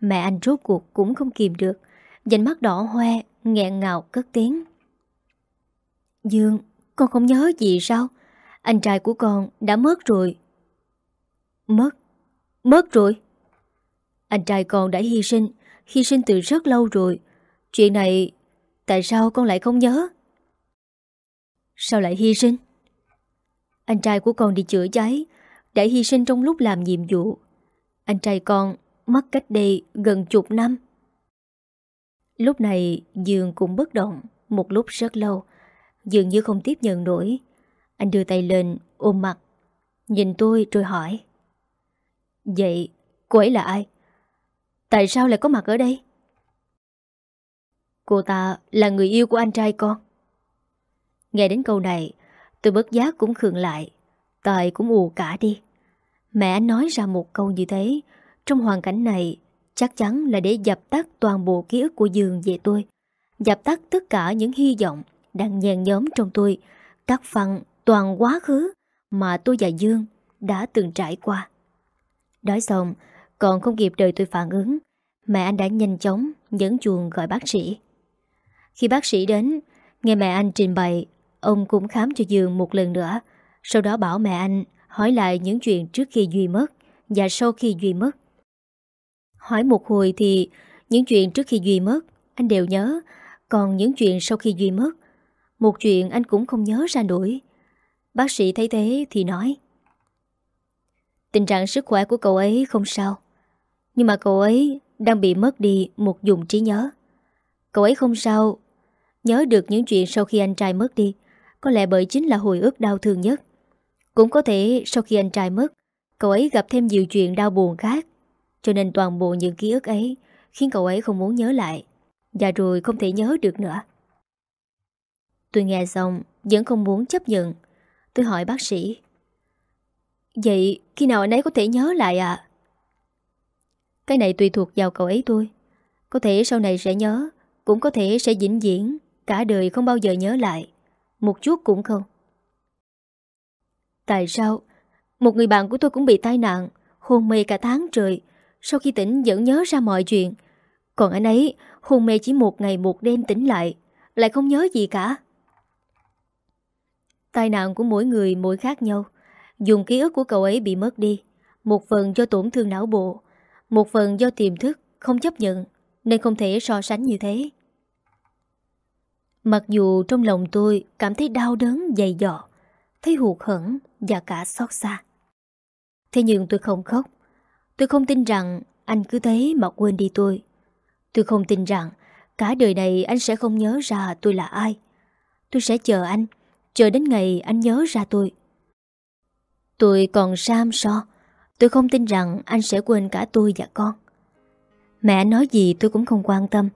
Mẹ anh rốt cuộc cũng không kìm được, dành mắt đỏ hoe, nghẹn ngào cất tiếng. Dương, con không nhớ gì sao? Anh trai của con đã mất rồi. Mất? Mất rồi? Anh trai con đã hy sinh, hy sinh từ rất lâu rồi. Chuyện này, tại sao con lại không nhớ? Sao lại hy sinh? Anh trai của con đi chữa cháy, đã hy sinh trong lúc làm nhiệm vụ. Anh trai con mất cách đây gần chục năm. Lúc này Dương cũng bất động Một lúc rất lâu Dường như không tiếp nhận nổi Anh đưa tay lên ôm mặt Nhìn tôi rồi hỏi Vậy cô ấy là ai? Tại sao lại có mặt ở đây? Cô ta là người yêu của anh trai con Nghe đến câu này, Tôi bất giác cũng khường lại. Tài cũng ù cả đi. Mẹ anh nói ra một câu như thế, Trong hoàn cảnh này, Chắc chắn là để dập tắt toàn bộ ký ức của Dương về tôi. Dập tắt tất cả những hy vọng Đang nhàn nhóm trong tôi, Cắt phăng toàn quá khứ Mà tôi và Dương đã từng trải qua. Nói xong, Còn không kịp đợi tôi phản ứng, Mẹ anh đã nhanh chóng dẫn chuồng gọi bác sĩ. Khi bác sĩ đến, Nghe mẹ anh trình bày Ông cũng khám cho Dương một lần nữa. Sau đó bảo mẹ anh hỏi lại những chuyện trước khi Duy mất Và sau khi Duy mất. Hỏi một hồi thì những chuyện trước khi Duy mất anh đều nhớ, còn những chuyện sau khi Duy mất, một chuyện anh cũng không nhớ ra nổi, Bác sĩ thấy thế thì nói Tình trạng sức khỏe của cậu ấy không sao Nhưng mà cậu ấy đang bị mất đi một dùng trí nhớ. Cậu ấy không sao Nhớ được những chuyện sau khi anh trai mất đi có lẽ bởi chính là hồi ức đau thương nhất. Cũng có thể sau khi anh trai mất, Cậu ấy gặp thêm nhiều chuyện đau buồn khác. Cho nên toàn bộ những ký ức ấy Khiến cậu ấy không muốn nhớ lại. Và rồi không thể nhớ được nữa. Tôi nghe xong, Vẫn không muốn chấp nhận. Tôi hỏi bác sĩ, Vậy khi nào anh ấy có thể nhớ lại ạ? Cái này tùy thuộc vào cậu ấy thôi. Có thể sau này sẽ nhớ, Cũng có thể sẽ vĩnh viễn, Cả đời không bao giờ nhớ lại. Một chút cũng không. Tại sao? Một người bạn của tôi cũng bị tai nạn, Hôn mê cả tháng trời. Sau khi tỉnh, vẫn nhớ ra mọi chuyện. Còn anh ấy, hôn mê chỉ một ngày một đêm tỉnh lại Lại không nhớ gì cả. Tai nạn của mỗi người mỗi khác nhau. Dùng ký ức của cậu ấy bị mất đi. Một phần do tổn thương não bộ. Một phần do tiềm thức Không chấp nhận, Nên không thể so sánh như thế. Mặc dù trong lòng tôi Cảm thấy đau đớn, dày dọ Thấy hụt hẫng và cả xót xa. Thế nhưng tôi không khóc. Tôi không tin rằng Anh cứ thế mà quên đi tôi. Tôi không tin rằng Cả đời này anh sẽ không nhớ ra tôi là ai. Tôi sẽ chờ anh, Chờ đến ngày anh nhớ ra tôi. Tôi còn sam so. Tôi không tin rằng anh sẽ quên cả tôi và con. Mẹ nói gì tôi cũng không quan tâm.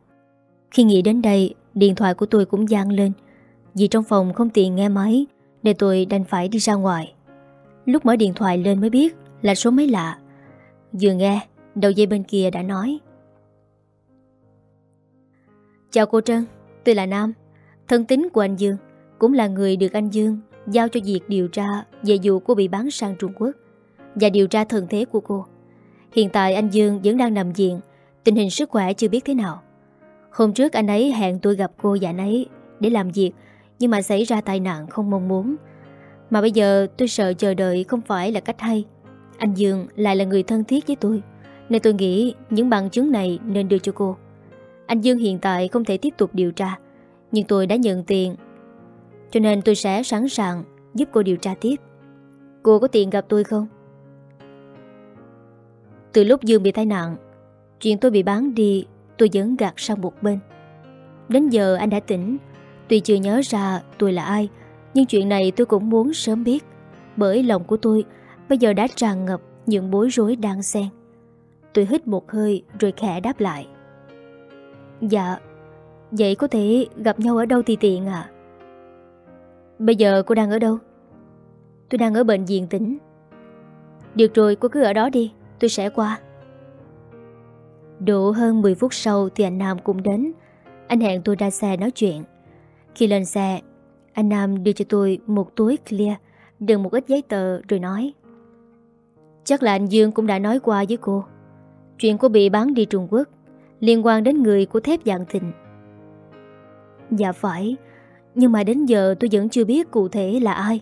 Khi nghĩ đến đây Điện thoại của tôi cũng gian lên. Vì trong phòng không tiện nghe máy, Nên tôi đành phải đi ra ngoài. Lúc mở điện thoại lên mới biết Là số máy lạ. Vừa nghe, Đầu dây bên kia đã nói. Chào cô Trân, Tôi là Nam. Thân tính của anh Dương Cũng là người được anh Dương Giao cho việc điều tra về vụ cô bị bán sang Trung Quốc Và điều tra thân thế của cô. Hiện tại anh Dương vẫn đang nằm viện, Tình hình sức khỏe chưa biết thế nào. Hôm trước anh ấy hẹn tôi gặp cô và anh ấy Để làm việc, Nhưng mà xảy ra tai nạn không mong muốn. Mà bây giờ tôi sợ chờ đợi không phải là cách hay. Anh Dương lại là người thân thiết với tôi, Nên tôi nghĩ những bằng chứng này nên đưa cho cô. Anh Dương hiện tại không thể tiếp tục điều tra, Nhưng tôi đã nhận tiền, cho nên tôi sẽ sẵn sàng giúp cô điều tra tiếp. Cô có tiền gặp tôi không? Từ lúc Dương bị tai nạn, Chuyện tôi bị bán đi Tôi vẫn gạt sang một bên. Đến giờ anh đã tỉnh. Tuy chưa nhớ ra tôi là ai, Nhưng chuyện này tôi cũng muốn sớm biết. Bởi lòng của tôi Bây giờ đã tràn ngập những bối rối đang xen. Tôi hít một hơi Rồi khẽ đáp lại. Dạ Vậy có thể gặp nhau ở đâu thì tiện à Bây giờ cô đang ở đâu? Tôi đang ở bệnh viện tỉnh. Được rồi, cô cứ ở đó đi, Tôi sẽ qua. Độ hơn 10 phút sau thì anh Nam cũng đến. Anh hẹn tôi ra xe nói chuyện. Khi lên xe, Anh Nam đưa cho tôi một túi clear, Đựng một ít giấy tờ rồi nói, Chắc là anh Dương cũng đã nói qua với cô. Chuyện cô bị bán đi Trung Quốc Liên quan đến người của thép dạng thịnh. Dạ phải, nhưng mà đến giờ tôi vẫn chưa biết cụ thể là ai.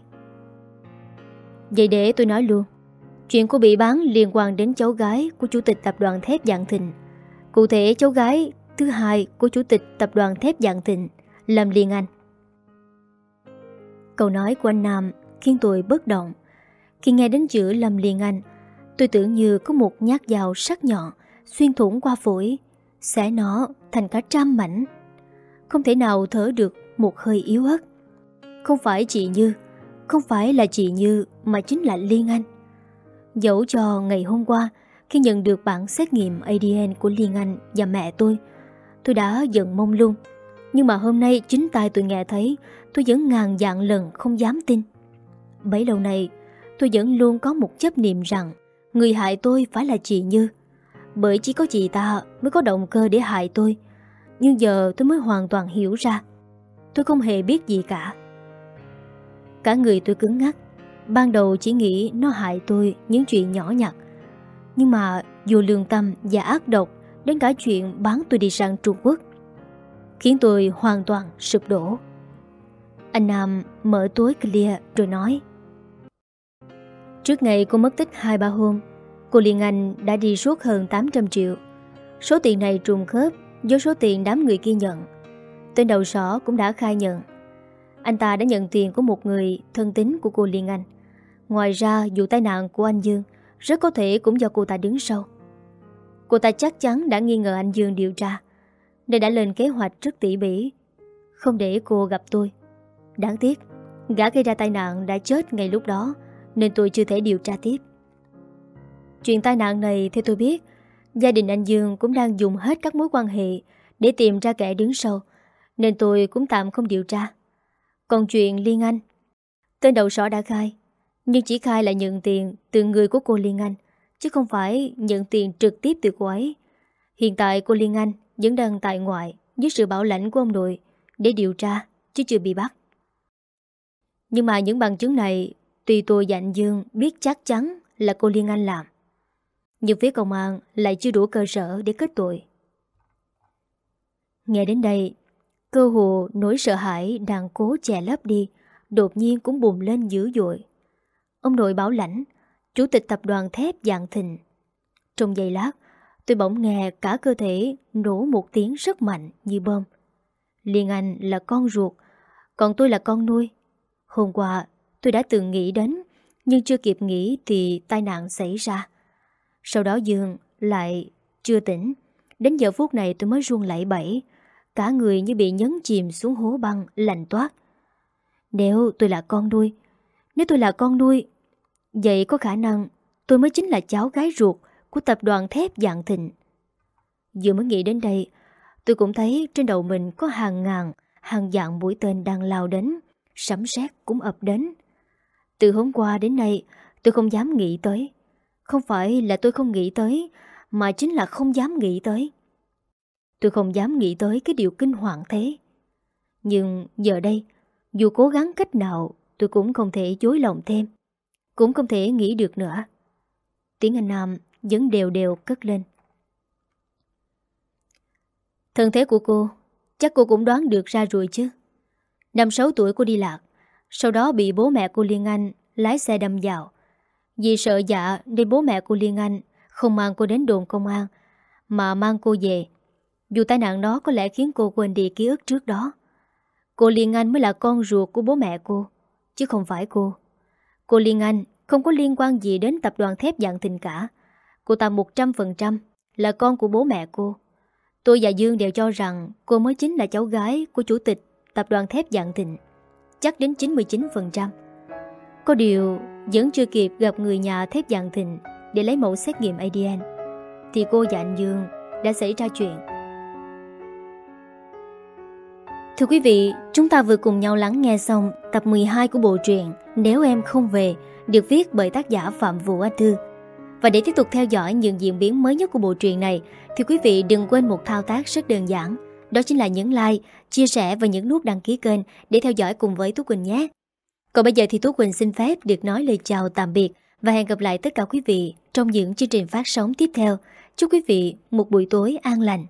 Vậy để tôi nói luôn, Chuyện cô bị bán liên quan đến cháu gái Của chủ tịch tập đoàn thép Dạng Thịnh Cụ thể cháu gái thứ hai Của chủ tịch tập đoàn thép Dạng Thịnh Lâm Liên Anh Câu nói của anh Nam Khiến tôi bất động Khi nghe đến chữ Lâm Liên Anh Tôi tưởng như có một nhát dao sắc nhọn Xuyên thủng qua phổi Xẻ nó thành cả trăm mảnh Không thể nào thở được một hơi yếu ớt. Không phải chị Như, không phải là chị Như mà chính là Liên Anh. Dẫu cho ngày hôm qua, khi nhận được bản xét nghiệm ADN của Liên Anh và mẹ tôi, tôi đã giận mông lung. Nhưng mà hôm nay chính tay tôi nghe thấy, tôi vẫn ngàn dạng lần không dám tin. Bấy lâu nay, tôi vẫn luôn có một chấp niệm rằng người hại tôi phải là chị Như. Bởi chỉ có chị ta mới có động cơ để hại tôi. Nhưng giờ tôi mới hoàn toàn hiểu ra Tôi không hề biết gì cả Cả người tôi cứng ngắc Ban đầu chỉ nghĩ nó hại tôi những chuyện nhỏ nhặt nhưng mà dù lương tâm và ác độc Đến cả chuyện bán tôi đi sang Trung Quốc, Khiến tôi hoàn toàn sụp đổ. Anh Nam mở túi clear rồi nói, Trước ngày cô mất tích 2-3 hôm, Cô Liên Anh đã đi suốt hơn 800 triệu. Số tiền này trùng khớp với số tiền đám người kia nhận. Tên đầu sỏ cũng đã khai nhận. Anh ta đã nhận tiền của một người thân tín của cô Liên Anh. Ngoài ra vụ tai nạn của anh Dương rất có thể cũng do cô ta đứng sau. Cô ta chắc chắn đã nghi ngờ anh Dương điều tra, Nên đã lên kế hoạch rất tỉ mỉ. Không để cô gặp tôi. Đáng tiếc, Gã gây ra tai nạn đã chết ngay lúc đó, Nên tôi chưa thể điều tra tiếp. Chuyện tai nạn này, theo tôi biết, Gia đình anh Dương cũng đang dùng hết các mối quan hệ Để tìm ra kẻ đứng sau, Nên tôi cũng tạm không điều tra. Còn chuyện Liên Anh, Tên đầu sỏ đã khai. Nhưng chỉ khai là nhận tiền từ người của cô Liên Anh, Chứ không phải nhận tiền trực tiếp từ cô ấy. Hiện tại cô Liên Anh vẫn đang tại ngoại Dưới sự bảo lãnh của ông nội Để điều tra, chứ chưa bị bắt. Nhưng mà những bằng chứng này, Tuy tôi và anh Dương biết chắc chắn là cô Liên Anh làm, Nhưng phía công an lại chưa đủ cơ sở để kết tội. Nghe đến đây, Cơ hồ nỗi sợ hãi đang cố che lấp đi, Đột nhiên cũng bùng lên dữ dội. Ông nội bảo lãnh, Chủ tịch tập đoàn thép dạng thịnh. Trong giây lát, Tôi bỗng nghe cả cơ thể nổ một tiếng rất mạnh như bơm Liên Anh là con ruột, Còn tôi là con nuôi. Hôm qua, tôi đã từng nghĩ đến, Nhưng chưa kịp nghĩ thì tai nạn xảy ra. Sau đó Dương lại chưa tỉnh. Đến giờ phút này tôi mới run lẩy bẩy, Cả người như bị nhấn chìm xuống hố băng lạnh toát. Nếu tôi là con nuôi, Nếu tôi là con nuôi Vậy có khả năng tôi mới chính là cháu gái ruột của tập đoàn thép dạng thịnh. Vừa mới nghĩ đến đây, tôi cũng thấy trên đầu mình có hàng ngàn, hàng dạng mũi tên đang lao đến, sấm sét cũng ập đến. Từ hôm qua đến nay, tôi không dám nghĩ tới. Không phải là tôi không nghĩ tới, mà chính là không dám nghĩ tới. Tôi không dám nghĩ tới cái điều kinh hoàng thế. Nhưng giờ đây, dù cố gắng cách nào, tôi cũng không thể dối lòng thêm. Cũng không thể nghĩ được nữa. Tiếng Anh Nam vẫn đều đều cất lên. Thân thế của cô, Chắc cô cũng đoán được ra rồi chứ. Năm 6 tuổi cô đi lạc, Sau đó bị bố mẹ cô Liên Anh Lái xe đâm vào. Vì sợ dạ nên bố mẹ cô Liên Anh Không mang cô đến đồn công an, Mà mang cô về. Dù tai nạn đó có lẽ khiến cô quên đi ký ức trước đó. Cô Liên Anh mới là con ruột của bố mẹ cô, Chứ không phải cô. Cô Liên Anh không có liên quan gì đến tập đoàn thép dạng tình cả. Cô ta 100% là con của bố mẹ cô. Tôi và Dương đều cho rằng cô mới chính là cháu gái của chủ tịch tập đoàn thép dạng thịnh. Chắc đến 99%. Có điều, vẫn chưa kịp gặp người nhà thép dạng thịnh để lấy mẫu xét nghiệm ADN. Thì cô và anh Dương đã xảy ra chuyện. Thưa quý vị, chúng ta vừa cùng nhau lắng nghe xong tập 12 của bộ truyện Nếu em không về được viết bởi tác giả Phạm Vũ Anh Thư. Và để tiếp tục theo dõi những diễn biến mới nhất của bộ truyện này thì quý vị đừng quên một thao tác rất đơn giản. Đó chính là nhấn like, chia sẻ và nhấn nút đăng ký kênh để theo dõi cùng với Tú Quỳnh nhé. Còn bây giờ thì Tú Quỳnh xin phép được nói lời chào tạm biệt và hẹn gặp lại tất cả quý vị trong những chương trình phát sóng tiếp theo. Chúc quý vị một buổi tối an lành.